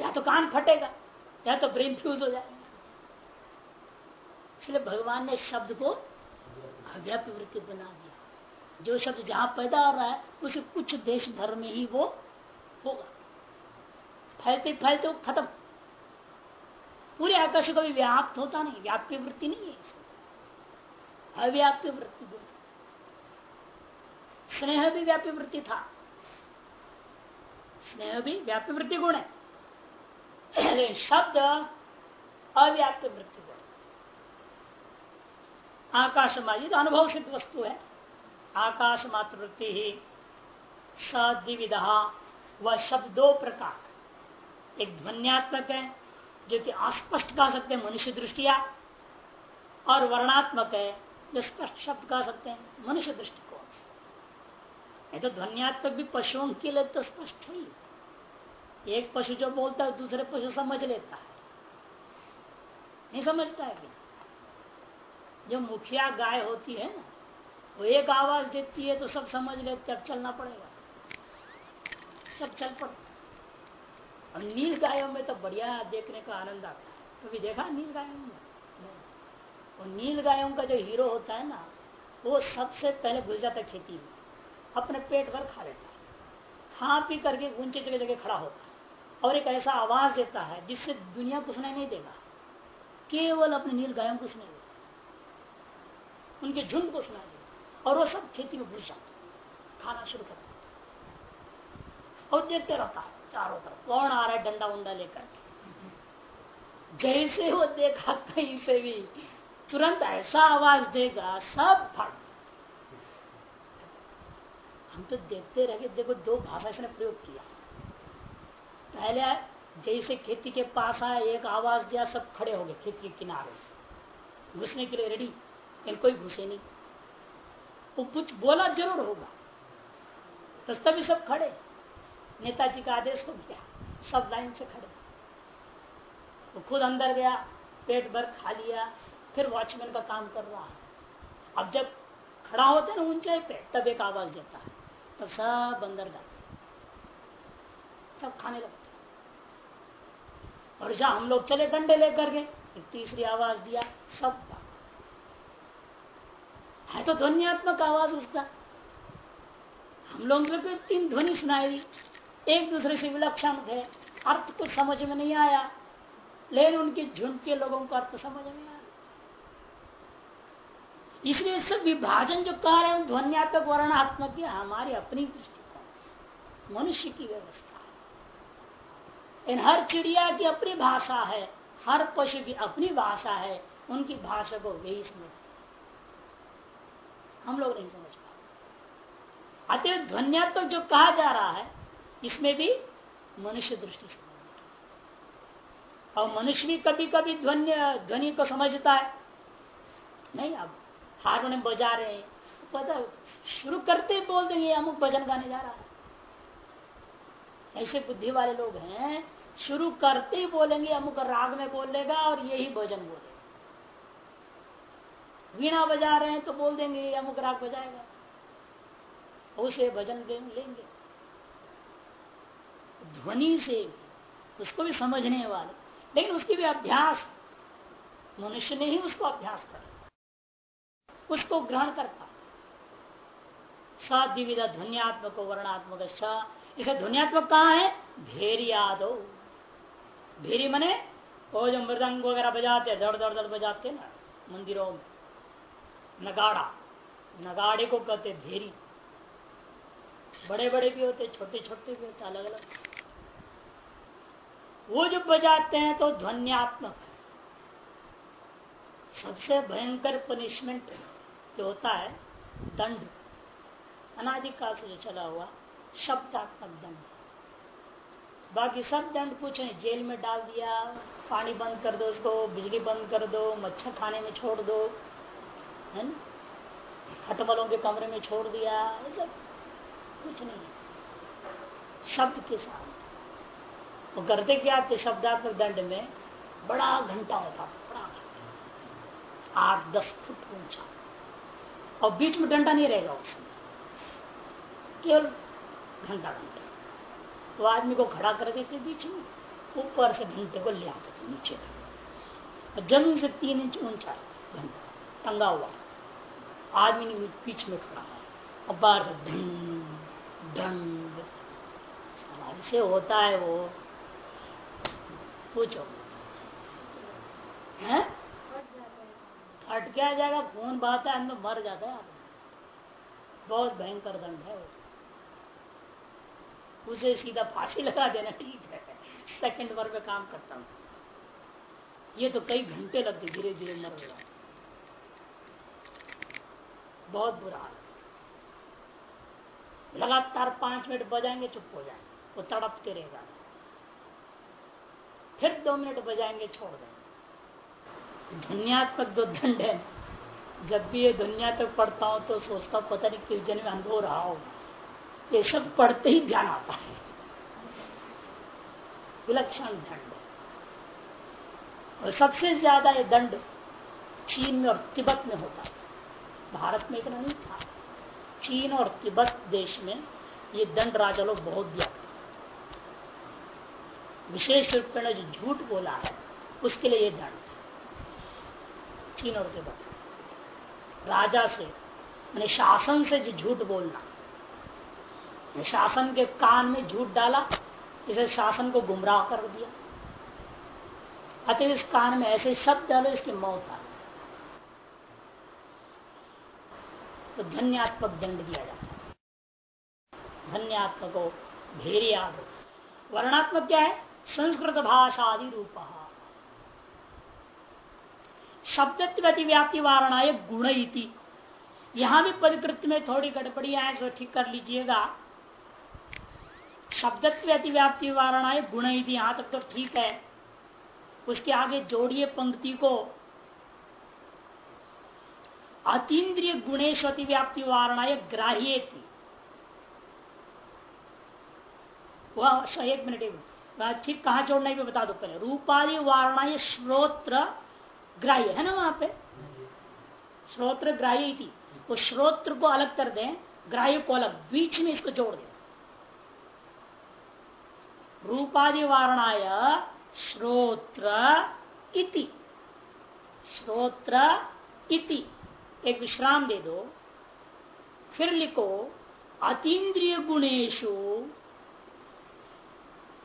या तो कान फटेगा, या तो ब्रेन फ्यूज हो जाएगा। इसलिए भगवान ने शब्द को अव्याप्य वृत्ति बना दिया। जो शब्द जहाँ पैदा हो रहा है, उसे कुछ देश भर में ही वो होगा। फैलते फैलते खत्म। पूरे आकाश को भी व्याप्त होता नहीं व्याप्य वृत्ति नहीं है अव्याप्य वृत्ति स्नेह भी व्याप्य वृत्ति था। स्नेह भी व्याप्य वृत्ति गुण है। शब्द अव्याप्त वृत्ति गुण आकाश माजी तो अनुभव सिद्ध वस्तु है। आकाश मात्र वृत्ति ही सदिविधा वह शब्द प्रकार। एक ध्वनियात्मक है, जो कि अस्पष्ट कह सकते हैं, मनुष्य दृष्टिया, और वर्णात्मक है, जो स्पष्ट शब्द कह सकते हैं, मनुष्य दृष्टिकोण से। तो ध्वनियात्मक भी पशुओं के लिए तो स्पष्ट है। एक पशु जो बोलता है, दूसरे पशु समझ लेता है। नहीं समझता है क्या? जो मुखिया गाय होती है ना, वो एक आवाज़ देती है तो सब समझ लेते अब चलना पड़ेगा। सब चल पड़ता और नील गायों में तो बढ़िया देखने का आनंद आता है। कभी देखा नील गायों में? वो नील गायों का जो हीरो होता है ना, वो सबसे पहले घुस जाता है खेती में अपने पेट भर खा लेता है। खा पी करके ऊँचे जगह जगह खड़ा होता है। और एक ऐसा आवाज़ देता है जिससे दुनिया को सुनाई नहीं देगा। केवल अपने नील गायों को सुनाई देगा उनके झुंड को सुनाई देगा और वो सब खेती में घुस जाते खाना शुरू करते और देखते रहता है, चारों तरफ़। कौन आ रहा है डंडा उंडा लेकर जैसे वो देखा कहीं से भी, तुरंत ऐसा आवाज़ देगा, सब फट हम तो देखते रहे देखो दो भाषा इसने प्रयोग किया। पहले जैसे खेती के पास आया, एक आवाज़ दिया, सब खड़े हो गए खेती के किनारे। घुसने के लिए रेडी लेकिन कोई घुसे नहीं। वो कुछ बोला ज़रूर होगा। तो तभी सब खड़े। नेताजी का आदेश हो गया। सब लाइन से खड़े। वो खुद अंदर गया, पेट भर खा लिया, फिर वॉचमैन का काम कर रहा। है अब जब खड़ा होते ना ऊंचाई पे, तब एक आवाज़ देता है। तब सब अंदर जाते सब खाने लगते और जहाँ हम लोग चले, डंडे लेकर के तीसरी आवाज़ दिया, सब है तो ध्वनियात्मक आवाज़ उसका। हम लोगों को तीन ध्वनि सुनाई दी। एक दूसरे से विलक्षण थे। अर्थ कुछ समझ में नहीं आया। लेकिन उनके झुंड के लोगों को अर्थ समझ में आया। इसलिए सब विभाजन जो कह हैं, ध्वनियात्मक वर्णात्मक हमारी अपनी दृष्टिकोण मनुष्य की व्यवस्था। इन हर चिड़िया की अपनी भाषा है, हर पशु की अपनी भाषा है, उनकी भाषा को वही समझते हम लोग नहीं समझ पाते। अतः ध्वनियात्मक जो कहा जा रहा है, इसमें भी मनुष्य दृष्टि से और मनुष्य भी कभी कभी ध्वनि ध्वनि को समझता है। नहीं, अब हारमोनियम बजा रहे हैं। पता शुरू करते बोल देंगे, अमुक भजन गाने जा रहा है। ऐसे बुद्धि वाले लोग हैं शुरू करते ही बोलेंगे, अमुक राग में बोलेगा और यही भजन बोलेगा वीणा बजा रहे हैं तो बोल देंगे अमुक राग बजाएगा। उसे भजन लेंगे। ध्वनि से, उसको भी समझने वाले। लेकिन उसकी भी अभ्यास, मनुष्य ने ही उसको अभ्यास कर। उसको ग्रहण कर पा साधिविधा ध्वनियात्मक वर्णात्मक इसे ध्वनियात्मक कहा है? भेरियादो। भेरी मने वो जो मृदंग वगैरह बजाते दड़ दड़ दड़ बजाते ना, मंदिरों में। नगाड़ा, नगाड़े को कहते भेरी। बड़े बड़े भी होते छोटे छोटे भी होते अलग अलग वो जो बजाते हैं तो ध्वनियात्मक सबसे भयंकर पनिशमेंट जो होता है, दंड। अनाधिकाल से जो चला हुआ, शब्दात्मक दंड। बाकी सब दंड कुछ जेल में डाल दिया, पानी बंद कर दो उसको, बिजली बंद कर दो, मच्छर खाने में छोड़ दो, है खटमलों के कमरे में छोड़ दिया सब कुछ नहीं शब्द के साथ। वो करते क्या थे? शब्दात्मक दंड में बड़ा घंटा होता बड़ा घंटा। आठ, दस फुट ऊँचा। और बीच में डंडा नहीं रहेगा उसमें। केवल घंटा घंटा तो आदमी को खड़ा कर देते बीच में। ऊपर से घंटे को ले आते थे नीचे तक। ज़मीन से तीन इंच ऊँचा घंटा, टंगा हुआ। आदमी बीच में खड़ा है। और बाहर से ढंग से होता है वो। पूछो। है? फट क्या जाएगा? खून बहता है, अंदर मर जाता है। बहुत भयंकर दंड है वो। उसे सीधा फांसी लगा देना, ठीक है। सेकंड बार में काम करता हूँ। ये तो कई घंटे लगते धीरे धीरे मर गया बहुत बुरा हाल। लगातार पाँच मिनट बजाएँगे, चुप हो जाएँगे। वो तड़पते रहेगा। फिर दो मिनट बजाएँगे, छोड़ देंगे। ध्वनियात्मक जो दंड है। जब भी ये ध्वनियात्मक पढ़ता हूँ तो सोचता पता नहीं किस जन्म में अनुभव रहा हो। ये सब पढ़ते ही ध्यान आता है। विलक्षण दंड। और सबसे ज़्यादा ये दंड चीन में और तिब्बत में होता था। भारत में इतना नहीं था। चीन और तिब्बत देश में ये दंड राजा लोग बहुत दिया विशेष रूप में जो झूठ बोला है, उसके लिए ये दंड चीन और तिब्बत। राजा से मैंने शासन से जो झूठ बोलना शासन के कान में झूठ डाला, इसे शासन को गुमराह कर दिया। अतः इस कान में ऐसे शब्द डालो, इसकी मौत आ तो धन्यात्मक दंड दिया जाता है। धन्यात्मक हो भेरियाद वर्णात्मक क्या है? संस्कृत भाषादि रूप। शब्द व्याप्ति वारणा गुण इति। यहाँ भी पदकृत में थोड़ी गड़बड़ी आए सो ठीक कर लीजिएगा। शब्दत्व अतिव्याप्ति वारणा गुण इति यहाँ तक तो ठीक है। उसके आगे जोड़िए पंक्ति को। अतीन्द्रिय गुणेश अतिव्याप्ति वारणा ग्राह्य थी। वह एक मिनट ठीक, कहा जोड़ना भी बता दो पहले। रूपादि वारणा श्रोत्र ग्राह्य, है ना वहाँ पे? श्रोत्र ग्राह्य थी। वो श्रोत्र को अलग कर दें, ग्राह्य को अलग, बीच में इसको जोड़ दें। रूपादि वारणाय श्रोत्र इति। श्रोत्र इति। एक विश्राम दे दो। फिर लिखो अतीन्द्रिय गुणेशु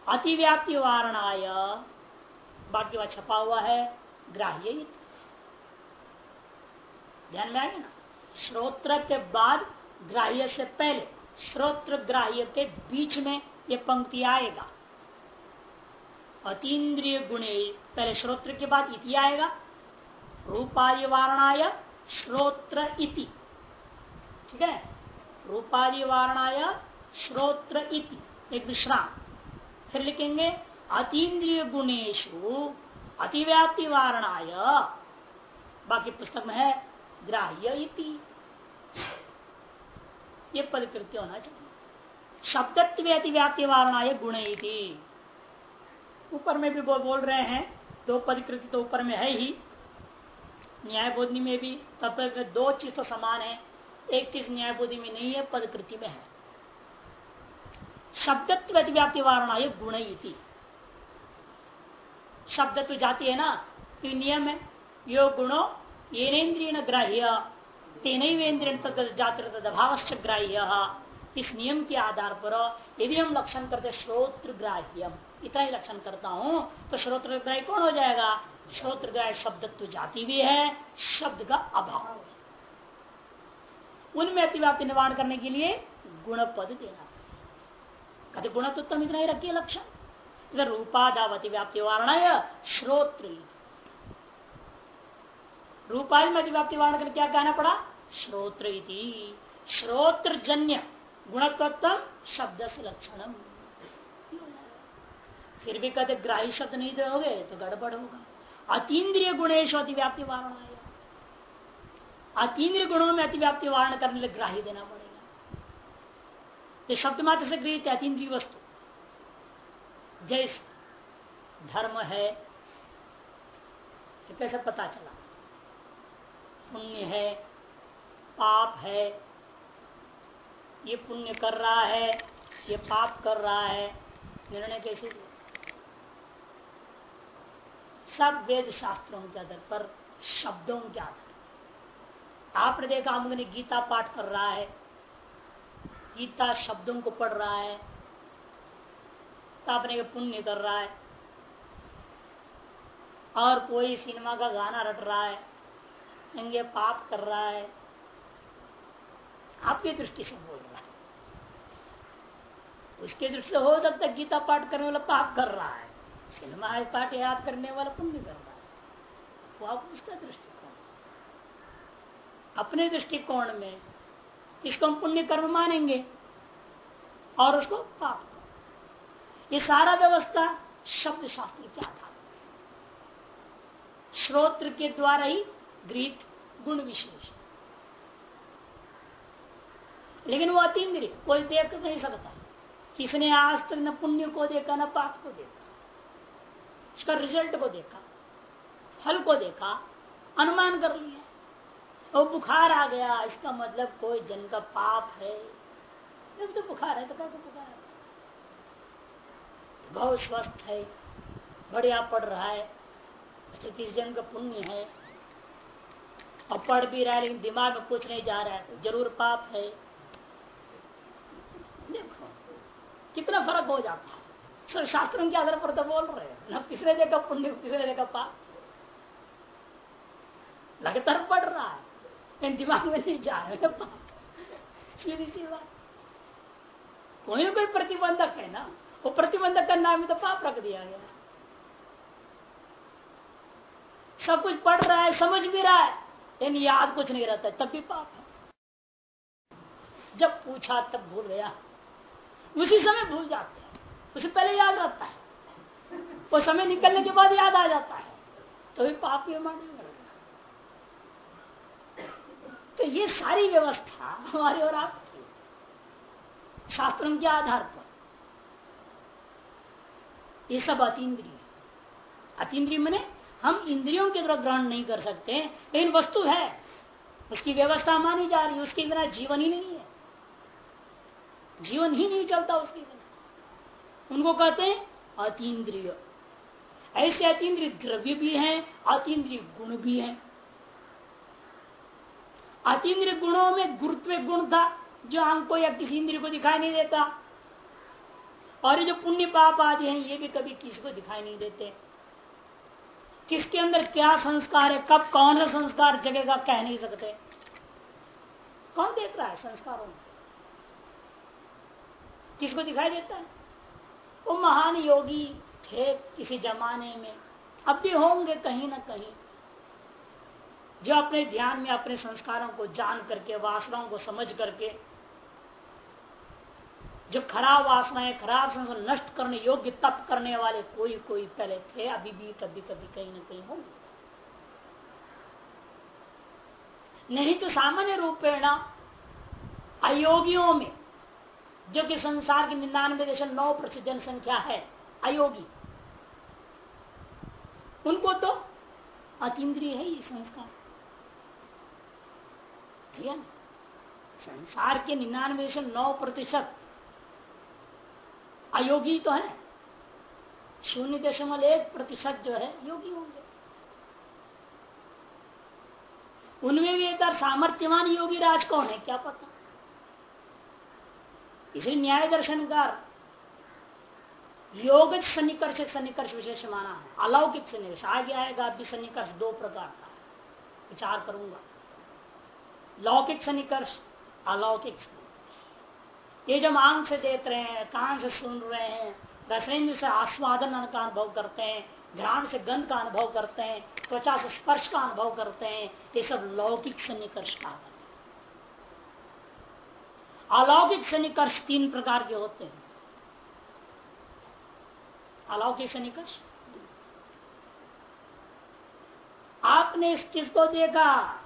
अतिव्याप्ति वारणाय। बाकी वह छपा हुआ है, ग्राह्य ध्यान में ना। श्रोत्र के बाद ग्राह्य से पहले, श्रोत्र ग्राह्य के बीच में ये पंक्ति आएगा। अतीन्द्रिय गुणे पहले श्रोत्र के बाद इति आएगा। रूपादि वारणाय श्रोत्र इति। ठीक है रूपादि वारणाय श्रोत्र इति, एक विश्राम। फिर लिखेंगे, अतीन्द्रिय गुणेशु अतिव्याप्ति वारणाय बाकी पुस्तक में है, ग्राह्य इति। ये पदकृत्य होना चाहिए। शब्दत्व अतिव्याप्ति वारणाय गुण इति। ऊपर में भी बोल रहे हैं, दो पदकृति तो ऊपर में है ही। न्याय बोधनी में भी तब तक दो चीज़ तो समान है, एक चीज़ न्याय बोधि में नहीं है, पदकृति में है। शब्दत्व अतिव्याप्ति वारणा, ये गुण इति शब्दत्व जाती है ना तो नियम है, यो गुणो येनेन्द्रिय ग्राह्य तेन जाति अभावश्च ग्राह्य। इस नियम के आधार पर यदि हम लक्षण करते श्रोत्र ग्राह्यम इतना ही लक्षण करता हूँ तो श्रोत्र ग्राह्य कौन हो जाएगा? श्रोत्र ग्राह्य शब्दत्व जाति भी है, शब्द का अभाव उनमें अतिव्याप्ति निवारण करने के लिए गुण पद देना कभी गुण तो इतना ही रखिए लक्षण। इधर रूपाधावती व्याप्ति वारण श्रोत्र रूपाधि में अतिव्याप्ति वारण कर क्या कहना पड़ा? श्रोत्र श्रोत्र जन्य गुणत्व शब्द से लक्षण फिर भी कहते, ग्राही शब्द नहीं दोगे तो गड़बड़ होगा। अतीन्द्रिय गुणेश अतिव्याप्ति वारण आएगा अतीन्द्रिय गुणों में अतिव्याप्ति वारण करने लिए ग्राही देना पड़ेगा। ये शब्द मात्र से गृहित अतीन्द्रिय वस्तु। जैस धर्म है कैसे पता चला? पुण्य है, पाप है ये पुण्य कर रहा है, ये पाप कर रहा है, निर्णय कैसे सब वेद शास्त्रों के आधार पर, शब्दों के आधार आपने देखा हम ने गीता पाठ कर रहा है, गीता शब्दों को पढ़ रहा है तो आपने पुण्य कर रहा है। और कोई सिनेमा का गाना रट रहा है पाप कर रहा है आपकी दृष्टि से बोल रहा है। उसके दृष्टि से हो सकता है गीता पाठ करने वाला पाप कर रहा है। सिनेमा पाठ याद करने वाला पुण्य कर रहा है। वो आप उसका दृष्टिकोण अपने दृष्टिकोण में इसको हम पुण्य कर्म मानेंगे और उसको पाप ये सारा व्यवस्था शब्द शास्त्र के आधार श्रोत्र के द्वारा ही गृहित गुण विशेष लेकिन वो अतीन्द्रिय कोई देख नहीं सकता। किसने आज तक न पुण्य को देखा, न पाप को देखा, उसका रिज़ल्ट को देखा, फल को देखा, अनुमान कर लिया। और बुखार आ गया, इसका मतलब कोई जन का पाप है। जब तो बुखार है तो क्या बुखार है? तो बहुत स्वस्थ है, बढ़िया पढ़ रहा है अच्छा किस जन का पुण्य है? और पढ़ भी रहा है, लेकिन दिमाग में कुछ नहीं जा रहा है तो ज़रूर पाप है देखो कितना फ़र्क हो जाता है? शास्त्रों के आधार पर तो बोल रहे हैं। ना किसने देखा पुण्य, किसने देखा पाप? लगातार पढ़ रहा है। लेकिन दिमाग में नहीं जा रहा है सीधी बात। कोई ना कोई प्रतिबंधक है ना। वो प्रतिबंधक का नाम ही तो पाप रख दिया गया। सब कुछ पढ़ रहा है, समझ भी रहा है, लेकिन याद कुछ नहीं रहता, तब भी पाप है। जब पूछा, तब भूल गया। उसी समय भूल जाते हैं। उसे पहले याद रहता है। वो समय निकलने के बाद याद आ जाता है। तो भी पाप ही। माने तो ये सारी व्यवस्था हमारे और आपकी शास्त्रों के आधार पर। ये सब अतीन्द्रिय अतीन्द्रिय मैंने हम इंद्रियों के द्वारा ग्रहण नहीं कर सकते, लेकिन वस्तु है। उसकी व्यवस्था मानी जा रही है। उसके बिना जीवन ही नहीं है। जीवन ही नहीं चलता उसके बिना। उनको कहते हैं अतीन्द्रिय। ऐसे अतीन्द्रिय द्रव्य भी हैं, अतीन्द्रिय गुण भी हैं। अतीन्द्रिय गुणों में गुरुत्व गुण था, जो आँख को या किसी इंद्रिय को दिखाई नहीं देता। और ये जो पुण्य पाप आदि हैं, ये भी कभी किसी को दिखाई नहीं देते। किसके अंदर क्या संस्कार है, कब कौन सा संस्कार जगेगा कह नहीं सकते। कौन देख रहा है संस्कारों में? किसको दिखाई देता है? वो महान योगी थे किसी जमाने में। अब भी होंगे कहीं ना कहीं। जो अपने ध्यान में, अपने संस्कारों को जान करके, वासनाओं को समझ करके, जो खराब वासनाएँ, खराब संस्कार नष्ट करने योग्य तप करने वाले कोई कोई पहले थे, अभी भी कभी कभी कहीं ना कहीं होंगे। नहीं तो सामान्य रूपेण अयोगियों में जो कि संसार की निन्यानवे दशम नौ प्रतिशत जनसंख्या है, अयोगी। उनको तो अतीन्द्रिय है ये संस्कार। संसार के निन्यानवे दशम नौ प्रतिशत अयोगी तो है। शून्य दशमलव एक प्रतिशत जो है, योगी होंगे। उनमें भी एक सामर्थ्यवान योगी राज कौन है? क्या पता? इसलिए न्याय दर्शनकार योग सन्निकर्ष सन्निकर्ष विशेष माना है। अलौकिक सन्निकर्ष। आगे आएगा, अभी सन्निकर्ष दो प्रकार का विचार करूँगा। लौकिक सन्निकर्ष, अलौकिक ये जब आँख से देख रहे हैं, कान से सुन रहे हैं रसनेन्द्र से आस्वादन का अनुभव करते हैं, घ्राण से गंध का अनुभव करते हैं, त्वचा से स्पर्श का अनुभव करते हैं, ये सब लौकिक सन्निकर्ष का अलौकिक सन्निकर्ष तीन प्रकार के होते हैं। अलौकिक सन्निकर्ष आपने इस चीज़ को देखा,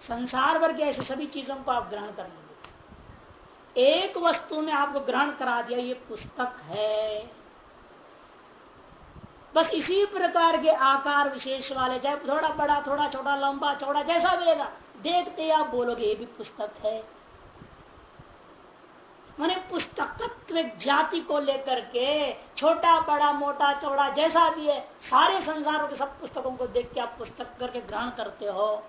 संसार भर के ऐसे सभी चीज़ों को आप ग्रहण कर लेंगे। एक वस्तु में आपको ग्रहण करा दिया, ये पुस्तक है। बस इसी प्रकार के आकार विशेष वाले, चाहे थोड़ा बड़ा, थोड़ा छोटा, लंबा चौड़ा जैसा मिलेगा, देखते आप बोलोगे, ये भी पुस्तक है। मैंने पुस्तकत्व जाति को लेकर के छोटा, बड़ा, मोटा, चौड़ा जैसा भी है, सारे संसारों के सब पुस्तकों को देख के आप पुस्तक करके ग्रहण करते हो।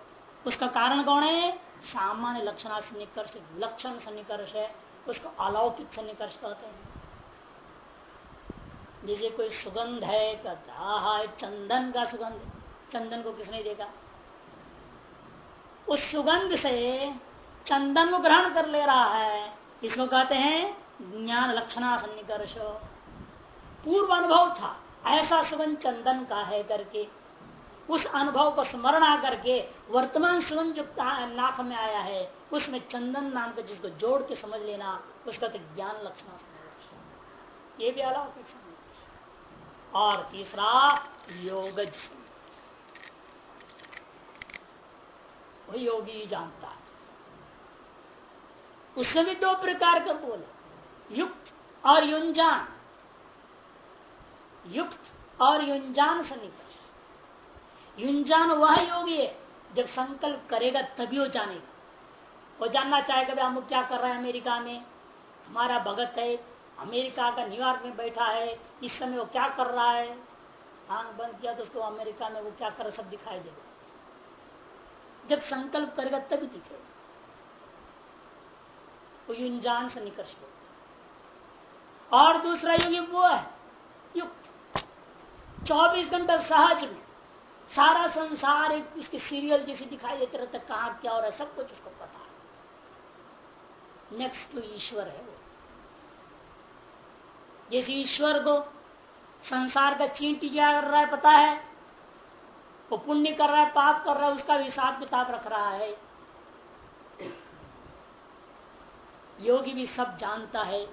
उसका कारण कौन है? सामान्य लक्षण सन्निकर्ष लक्षण सन्निकर्ष है, उसको अलौकिक सन्निकर्ष कहते हैं। जैसे कोई सुगंध है कहता चंदन का सुगंध, चंदन को किसने देखा? उस सुगंध से चंदन को ग्रहण कर ले रहा है। इसको कहते हैं, ज्ञान लक्षणा सन्निकर्ष। पूर्व अनुभव था। ऐसा सुगंध चंदन का है करके। उस अनुभव को स्मरण करके वर्तमान सुगंध जो नाक में आया है, उसमें चंदन नाम का जिसको जोड़ के समझ लेना, उसका तो ज्ञान लक्षण ये भी अलौकिक और तीसरा, योगज वही योगी जानता है। उसमें भी दो प्रकार का बोला युक्त और युंजान। युक्त और युंजान सन्निकर्ष युंजान वह योगी है, जब संकल्प करेगा तभी वो जानेगा। वो जानना चाहेगा हम क्या कर रहे हैं अमेरिका में? हमारा भगत है, अमेरिका का न्यूयॉर्क में बैठा है, इस समय वो क्या कर रहा है? आँख बंद किया तो उसको अमेरिका में वो क्या कर सब दिखाई देगा। जब संकल्प करेगा तभी दिखेगा। वो युंजान से निकर्ष और दूसरा युग वो है युक्त चौबीस घंटा सहज में सारा संसार एक इसके सीरियल जैसे दिखाई देते रहता, कहा क्या हो रहा है, सब कुछ उसको पता है। नेक्स्ट टू ईश्वर है वो। जैसे ईश्वर को संसार का चींटी क्या कर रहा है पता है? वो पुण्य कर रहा है, पाप कर रहा है, उसका भी हिसाब किताब रख रहा है। योगी भी सब जानता है।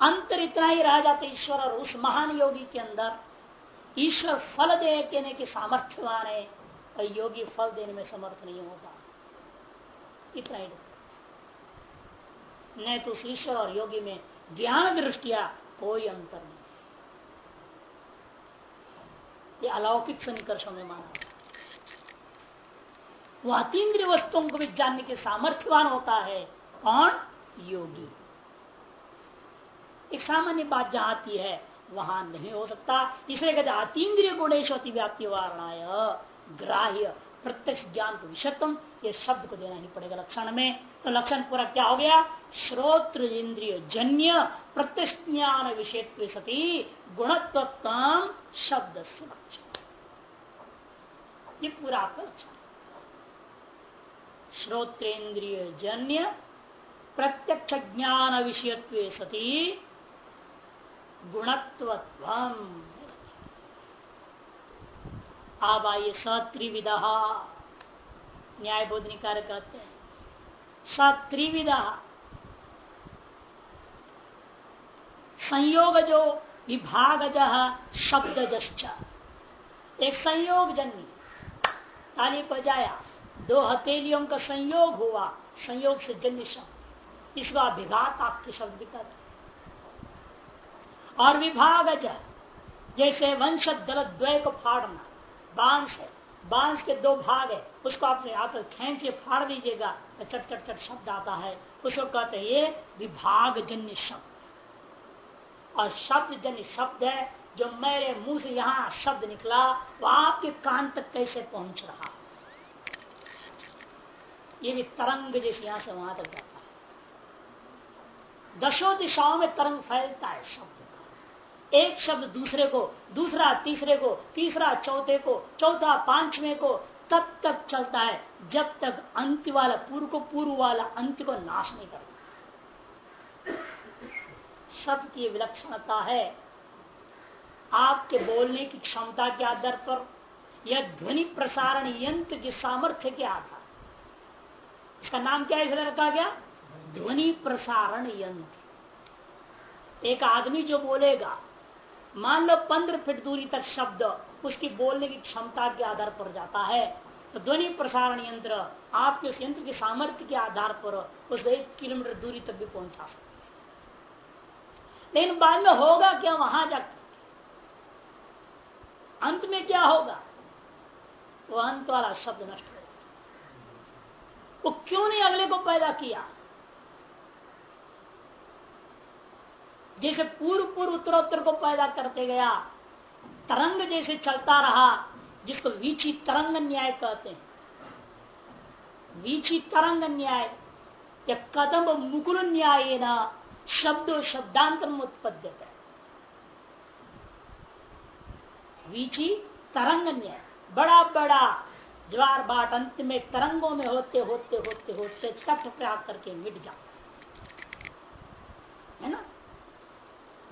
अंतर इतना ही रह जाता ईश्वर और उस महान योगी के अंदर। ईश्वर फल देने के सामर्थ्यवान है और योगी फल देने में समर्थ नहीं होता। इतना ही नहीं तो उस ईश्वर और योगी में ज्ञान दृष्टिया कोई अंतर नहीं। ये अलौकिक संकर्षों में माना। वह अतीन्द्रिय वस्तुओं को भी जानने के सामर्थ्यवान होता है। कौन? योगी। एक सामान्य बात जहाँ आती है, वहाँ नहीं हो सकता। इसलिए कहते अतीन्द्रिय गुणेश अति व्याप्ति वारणाय ग्राह्य प्रत्यक्ष ज्ञान को विषत्तम। ये शब्द को देना ही पड़ेगा लक्षण में। तो लक्षण पूरा क्या हो गया? श्रोत्र इंद्रिय जन्य प्रत्यक्ष ज्ञान विषय सती गुणत्व शब्द से लक्षण ये पूरा आपका लक्षण। श्रोत्रेन्द्रिय जन्य प्रत्यक्ष ज्ञान विषय सती गुणत्व अब आइए सत्रिविदा न्याय बोधनी कार्य कहते हैं सत्रिविदा संयोग जो विभाग शब्द एक संयोग जन्मी। ताली बजाया। दो हथेलियों का संयोग हुआ। संयोग से जन्य शब्द। इसका विघात आपके शब्द भी कहते और विभाग जैसे वंश दल द्वय को फाड़ना बाँस है। बाँस के दो भाग है। उसको आप आकर खेचे फाड़ दीजिएगा। तो चट चट चट शब्द आता है। उसको कहते हैं ये विभाग जन्य शब्द। और शब्द जन्य शब्द है जो मेरे मुँह से यहाँ शब्द निकला, वो आपके कान तक कैसे पहुँच रहा? ये भी तरंग जैसे यहाँ से वहाँ तक जाता दशो दिशाओं में तरंग फैलता है शब्द का एक शब्द दूसरे को, दूसरा, तीसरे को, तीसरा, चौथे को, चौथा, पाँचवें को, तब तक चलता है, जब तक अंत वाला, पूर्व को, पूर्व वाला अंत को नाश नहीं करता। शब्द की विलक्षणता है, आपके बोलने की क्षमता के आधार पर या ध्वनि प्रसारण यंत्र के सामर्थ्य के आधार इसका नाम क्या इसलिए रखा गया ध्वनि प्रसारण यंत्र। एक आदमी जो बोलेगा, मान लो पंद्रह फीट दूरी तक शब्द, उसकी बोलने की क्षमता के आधार पर जाता है तो ध्वनि प्रसारण यंत्र आपके उस यंत्र के सामर्थ्य के आधार पर उस एक किलोमीटर दूरी तक भी पहुँचा सकते लेकिन बाद में होगा क्या वहाँ जाकर अंत में क्या होगा? वो अंत वाला शब्द नष्ट हो। वो क्यों नहीं अगले को पैदा किया? जैसे पूर्व पूर्व उत्तरोत्तर को पैदा करते गया, तरंग जैसे चलता रहा, जिसको वीची तरंग न्याय कहते हैं। वीची तरंग न्याय, या कदम मुकुल न्याय न शब्द शब्दांतर में उत्पद्य है वीची तरंग न्याय बड़ा बड़ा ज्वार बाट अंत में तरंगों में होते होते होते होते तट पे आकर के मिट जाता। है ना?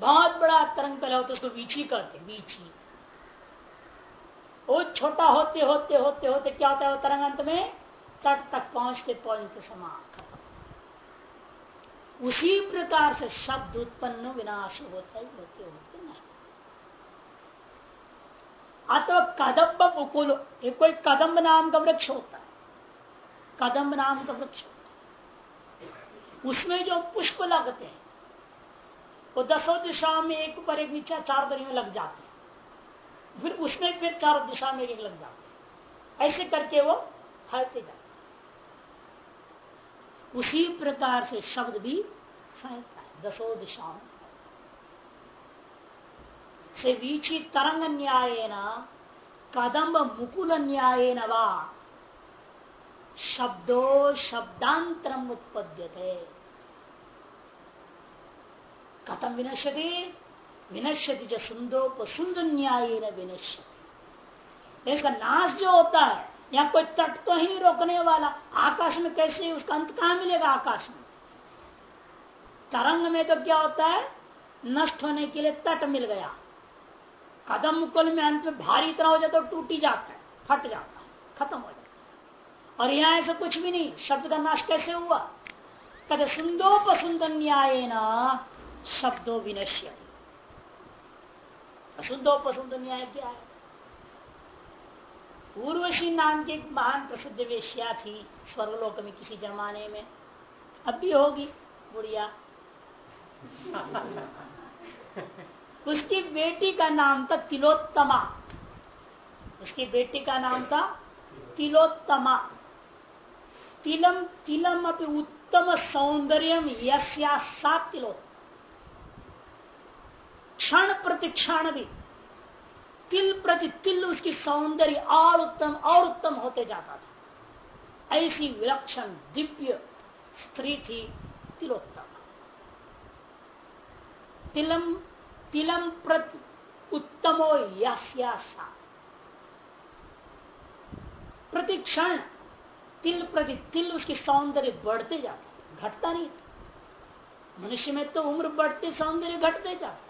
बहुत बड़ा तरंग पहले होता उसको वीची कहते वीची। वो छोटा होते होते होते होते क्या होता है वो तरंग अंत में? तट तक पहुँचते पहुँचते समान खत्म उसी प्रकार से शब्द उत्पन्न विनाश होता है, होते होते नहीं अथवा कदम्ब कोई कदम्ब नाम का वृक्ष होता है। कदम्ब नाम का वृक्ष होता है। उसमें जो पुष्प लगते हैं वो दसों दिशा में एक पर एक नीचा चार दरियों लग जाते हैं। फिर उसमें फिर चार दिशा में एक लग जाते हैं। ऐसे करके वो फैलते जाते उसी प्रकार से शब्द भी फैलता है, दसों दिशाओं में। से वीची तरंग न्याय न कदम्ब मुकुल न्याय न शब्दो शब्दांतरम उत्पद्यते। कथम विनश्यति? विनश्यति जो सुंदोप सुंदर न्याय न इसका नाश जो होता है, यहाँ कोई तट तो ही रोकने वाला। आकाश में कैसे उसका अंत कहाँ मिलेगा आकाश में? तरंग में तो क्या होता है? नष्ट होने के लिए तट मिल गया। कदम कुल में अंत में भारी तरह हो जाता तो टूटी जाता है, फट जाता है, खत्म हो जाता है। और यहाँ ऐसा कुछ भी नहीं, शब्द का नाश कैसे हुआ? कद सुंदोप सुंदर न्याय शब्दों विनश्य। अशुद्धोपशुद्ध न्याय क्या है? पूर्वशी नाम की एक महान प्रसिद्ध वेश्या थी, स्वर्गलोक में किसी जमाने में। अब भी होगी, बुढ़िया। उसकी बेटी का नाम था तिलोत्तमा। उसकी बेटी का नाम था तिलोत्तमा। तिलम तिलम अपनी उत्तम सौंदर्य यस्या तिलोत्तम। क्षण प्रति क्षण भी, तिल प्रति तिल उसकी सौंदर्य और उत्तम और उत्तम होते जाता था। ऐसी विलक्षण दिव्य स्त्री थी तिलोत्तम। तिलम तिलम प्रति उत्तमो यस्यासा। प्रति क्षण तिल प्रति तिल उसकी सौंदर्य बढ़ते जाता, घटता नहीं। मनुष्य में तो उम्र बढ़ते, सौंदर्य घटते जाता।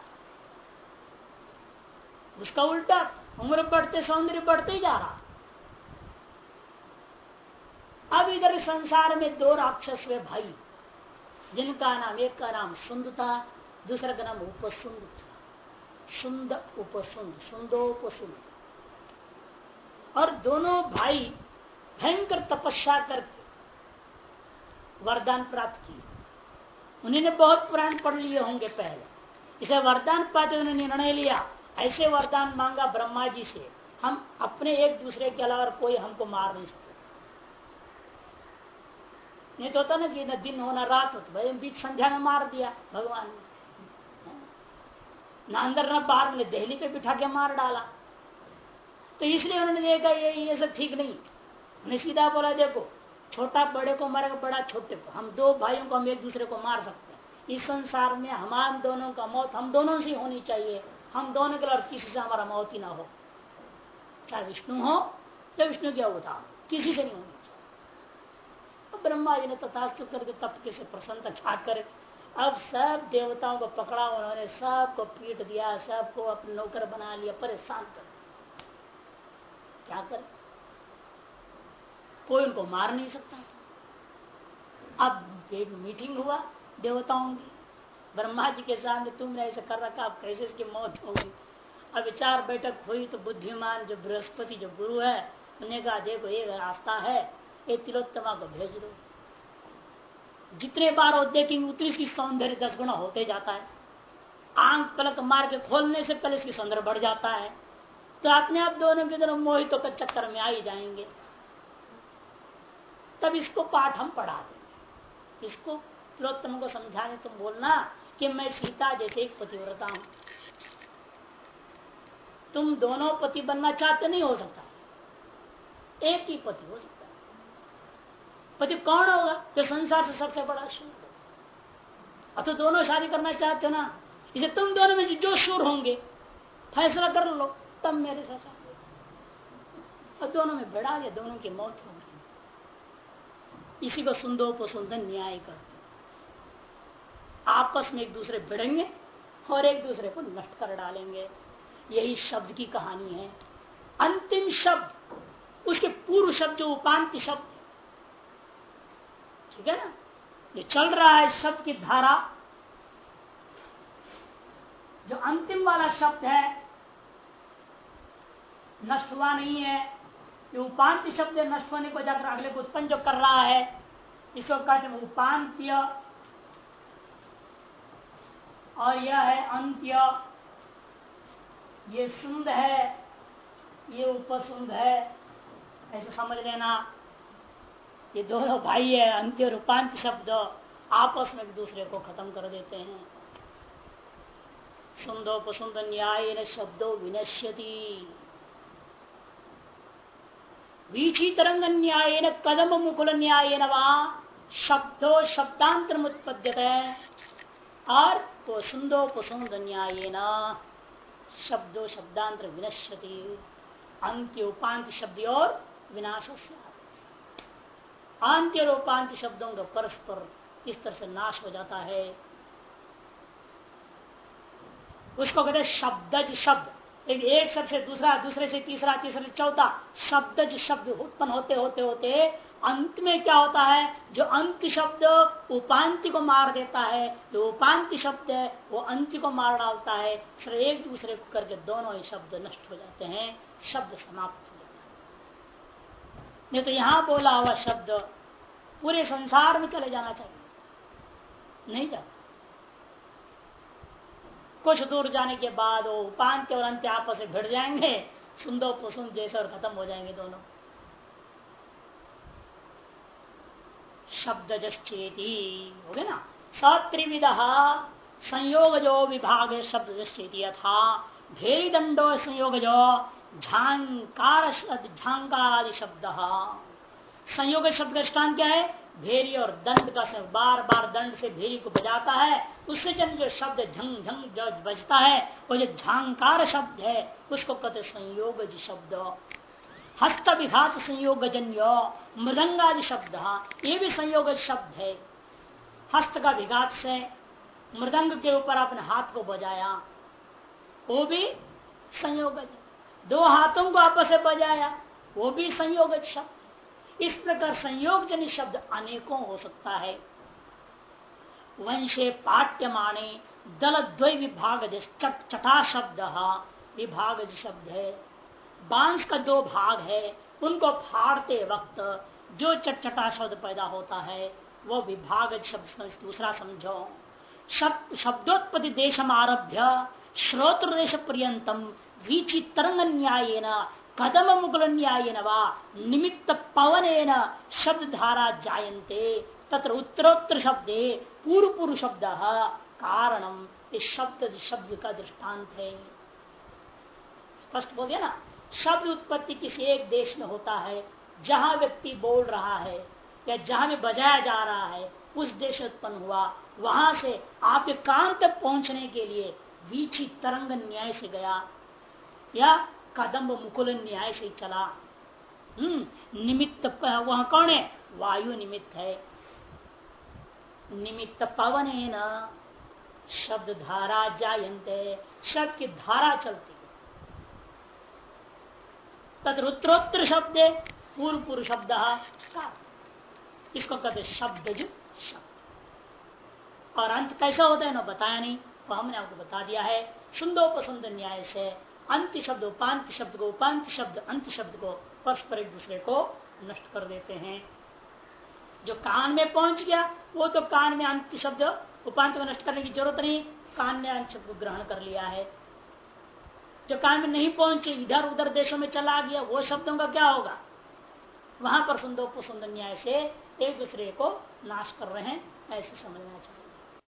उसका उल्टा उम्र बढ़ते सौंदर्य बढ़ते ही जा रहा। अब इधर संसार में दो राक्षस वे भाई, जिनका नाम एक का नाम सुंद था, दूसरा का नाम उपसुंद था। सुंद उपसुंद, सुंदोपसुंद। और दोनों भाई भयंकर तपस्या करके वरदान प्राप्त किए। उन्होंने बहुत पुराण पढ़ लिए होंगे पहले। इसे वरदान पाते उन्होंने निर्णय लिया। ऐसे वरदान मांगा ब्रह्मा जी से। हम अपने एक दूसरे के अलावा कोई हमको मार नहीं सकते। नहीं तो होता ना कि न दिन हो ना रात हो तो भाई बीच संध्या में मार दिया भगवान ने। ना अंदर, न बाहर ने दहली पे बिठा के मार डाला। तो इसलिए उन्होंने देखा, ये ये सब ठीक नहीं। उन्हें सीधा बोला, देखो, छोटा बड़े को मारेगा, बड़ा छोटे को। हम दो भाइयों को, हम एक दूसरे को मार सकते हैं। इस संसार में हमारे दोनों का मौत हम दोनों से होनी चाहिए। हम दोनों के लिए किसी से हमारा मौत ही ना हो। चाहे विष्णु हो या विष्णु क्या होता किसी से नहीं होनी चाहिए। ब्रह्मा जी ने तथास्तु करके तप के से प्रसन्न क्या करे। अब सब देवताओं को पकड़ा, उन्होंने सबको पीट दिया, सबको अपने नौकर बना लिया, परेशान कर क्या करे? कोई उनको मार नहीं सकता। अब एक मीटिंग हुआ देवताओं की। ब्रह्मा जी के सामने तुमने ऐसे कर रखा, अब कैसे इसकी मौत होगी? अब विचार बैठक हुई तो बुद्धिमान जो बृहस्पति, जो गुरु है, उन्हें कहा, देखो, ये रास्ता है, ये तिलोत्तमा को भेज दो। जितने बार वो देखेंगे, उतनी इसकी सौंदर्य दस गुना होते जाता है। आँख पलक मार के खोलने से पहले इसकी सौंदर्य बढ़ जाता है। तो अपने आप दोनों के दोनों मोहित होकर चक्कर में आ ही जाएँगे। तब इसको पाठ हम पढ़ा देंगे। इसको तिलोत्तम को समझाने तुम बोलना कि मैं सीता जैसे एक पतिव्रता हूँ। तुम दोनों पति बनना चाहते नहीं हो सकता। एक ही पति हो सकता पति कौन होगा जो संसार से सबसे बड़ा शूर हो? तो दोनों शादी करना चाहते हो ना। इसे तुम दोनों में जो शूर होंगे, फैसला कर लो, तब मेरे साथ और दोनों में बढ़ा दिया दोनों की मौत होगी इसी को सुंदर न्याय करते आपस में एक दूसरे भिड़ेंगे और एक दूसरे को नष्ट कर डालेंगे। यही शब्द की कहानी है। अंतिम शब्द, उसके पूर्व शब्द, जो उपांत शब्द ठीक है ना? ये चल रहा है शब्द की धारा। जो अंतिम वाला शब्द है, नष्ट हुआ नहीं है। ये उपांत्य शब्द नष्ट होने को जाकर अगले को उत्पन्न जो कर रहा है, इसको कहते हैं उपांत्य। और यह है अंत्य ये। सुंद है, ये उपसुंद है। ऐसे समझ लेना। ये दोनों भाई है अंत्य रूपांत शब्द। आपस में एक दूसरे को खत्म कर देते हैं। सुंदोपसुंद न्याय न शब्दों विनश्यति। वीची तरंग न्याय न कदम मुकुल न्याय न शब्दों शब्दांतर उत्पद्यते और पुसुंदोपसुंद न्याय न शब्दो शब्दांतर विनश्यति। अंत्य उपांत शब्द और विनाश अंत्य और उपांत शब्दों का परस्पर इस तरह से नाश हो जाता है। उसको कहते हैं शब्दज शब्द। एक एक शब्द से दूसरा, दूसरे से तीसरा, तीसरे से चौथा शब्दज शब्द उत्पन्न होते होते होते अंत में क्या होता है? जो अंत शब्द उपांति को मार देता है, जो उपांति शब्द है, वो अंत को मार डालता है। एक दूसरे को करके दोनों ही शब्द नष्ट हो जाते हैं, शब्द समाप्त हो जाता है। नहीं तो यहाँ बोला हुआ शब्द पूरे संसार में चले जाना चाहिए। नहीं जाता। कुछ दूर जाने के बाद वो उपांत्य और अंत्य आपस में भिड़ जाएँगे सुंदर पुसुंद जैसे और खत्म हो जाएँगे दोनों। शब्द जश्चेती हो गया ना? सत्रिविद संयोग जो विभाग शब्द जश्चेती यथा भेरी दंडो संयोग जो झांकार झांकार आदि शब्द। संयोग शब्द का स्थान क्या है? भेरी और दंड का संयोग। बार बार दंड से भेरी को बजाता है, उससे जन जो शब्द झंग झंग बजता है, वो जो झांकार शब्द है, उसको कहते संयोग शब्द। हस्त विघात संयोग जन्य मृदंगादि शब्द, ये भी संयोग शब्द है। हस्त का विघात से मृदंग के ऊपर अपने हाथ को बजाया, वो भी संयोग दो हाथों को आपस में बजाया, वो भी संयोग शब्द। इस प्रकार संयोग जनित शब्द अनेकों हो सकता है। वंशे पाठ्यमाणे दल द्वय विभाग चटा शब्द विभाग शब्द है। बाँस का दो भाग है, उनको फाड़ते वक्त जो चटचटा शब्द पैदा होता है, वो विभाग शब्द दूसरा समझो। शब्द शब्दोत्पत्ति देशम आरभ्य श्रोत्र देश पर्यतम वीची तरंग न्याय कदम मुगल न्याय वा, निमित्त पवन शब्द धारा जायते तत्र उत्तरोत्तर शब्द पूर्व पूर्व शब्द कारणम इस शब्द शब्द का दृष्टांत है। स्पष्ट बोल गया ना? शब्द उत्पत्ति किसी एक देश में होता है, जहाँ व्यक्ति बोल रहा है या जहाँ में बजाया जा रहा है, उस देश उत्पन्न हुआ, वहाँ से आपके कान तक पहुँचने के लिए वीछी तरंग न्याय से गया, या कदम्ब मुकुल न्याय से चला। हम्म निमित्त वह कौन है? वायु निमित्त है। निमित्त पवन है न, शब्द धारा जायंते शब्द की धारा चलती। तद शब्द पूर्व पूर्व शब्द का? इसको कहते शब्द जो शब्द। और अंत कैसा होता है? ना बताया नहीं। वो हमने आपको बता दिया है। सुंदोपसुंद न्याय से अंत शब्द, उपांत शब्द को उपांत शब्द, अंत शब्द को परस्पर एक दूसरे को नष्ट कर देते हैं। जो कान में पहुँच गया, वो तो कान में अंत शब्द उपांत को नष्ट करने की ज़रूरत नहीं। कान ने अंत शब्द को ग्रहण कर लिया है। जो कान में नहीं पहुँचे, इधर उधर देशों में चला गया, वो शब्दों का क्या होगा? वहाँ पर सुंदर सुंदर न्याय से एक दूसरे को नाश कर रहे हैं, ऐसे समझना चाहिए।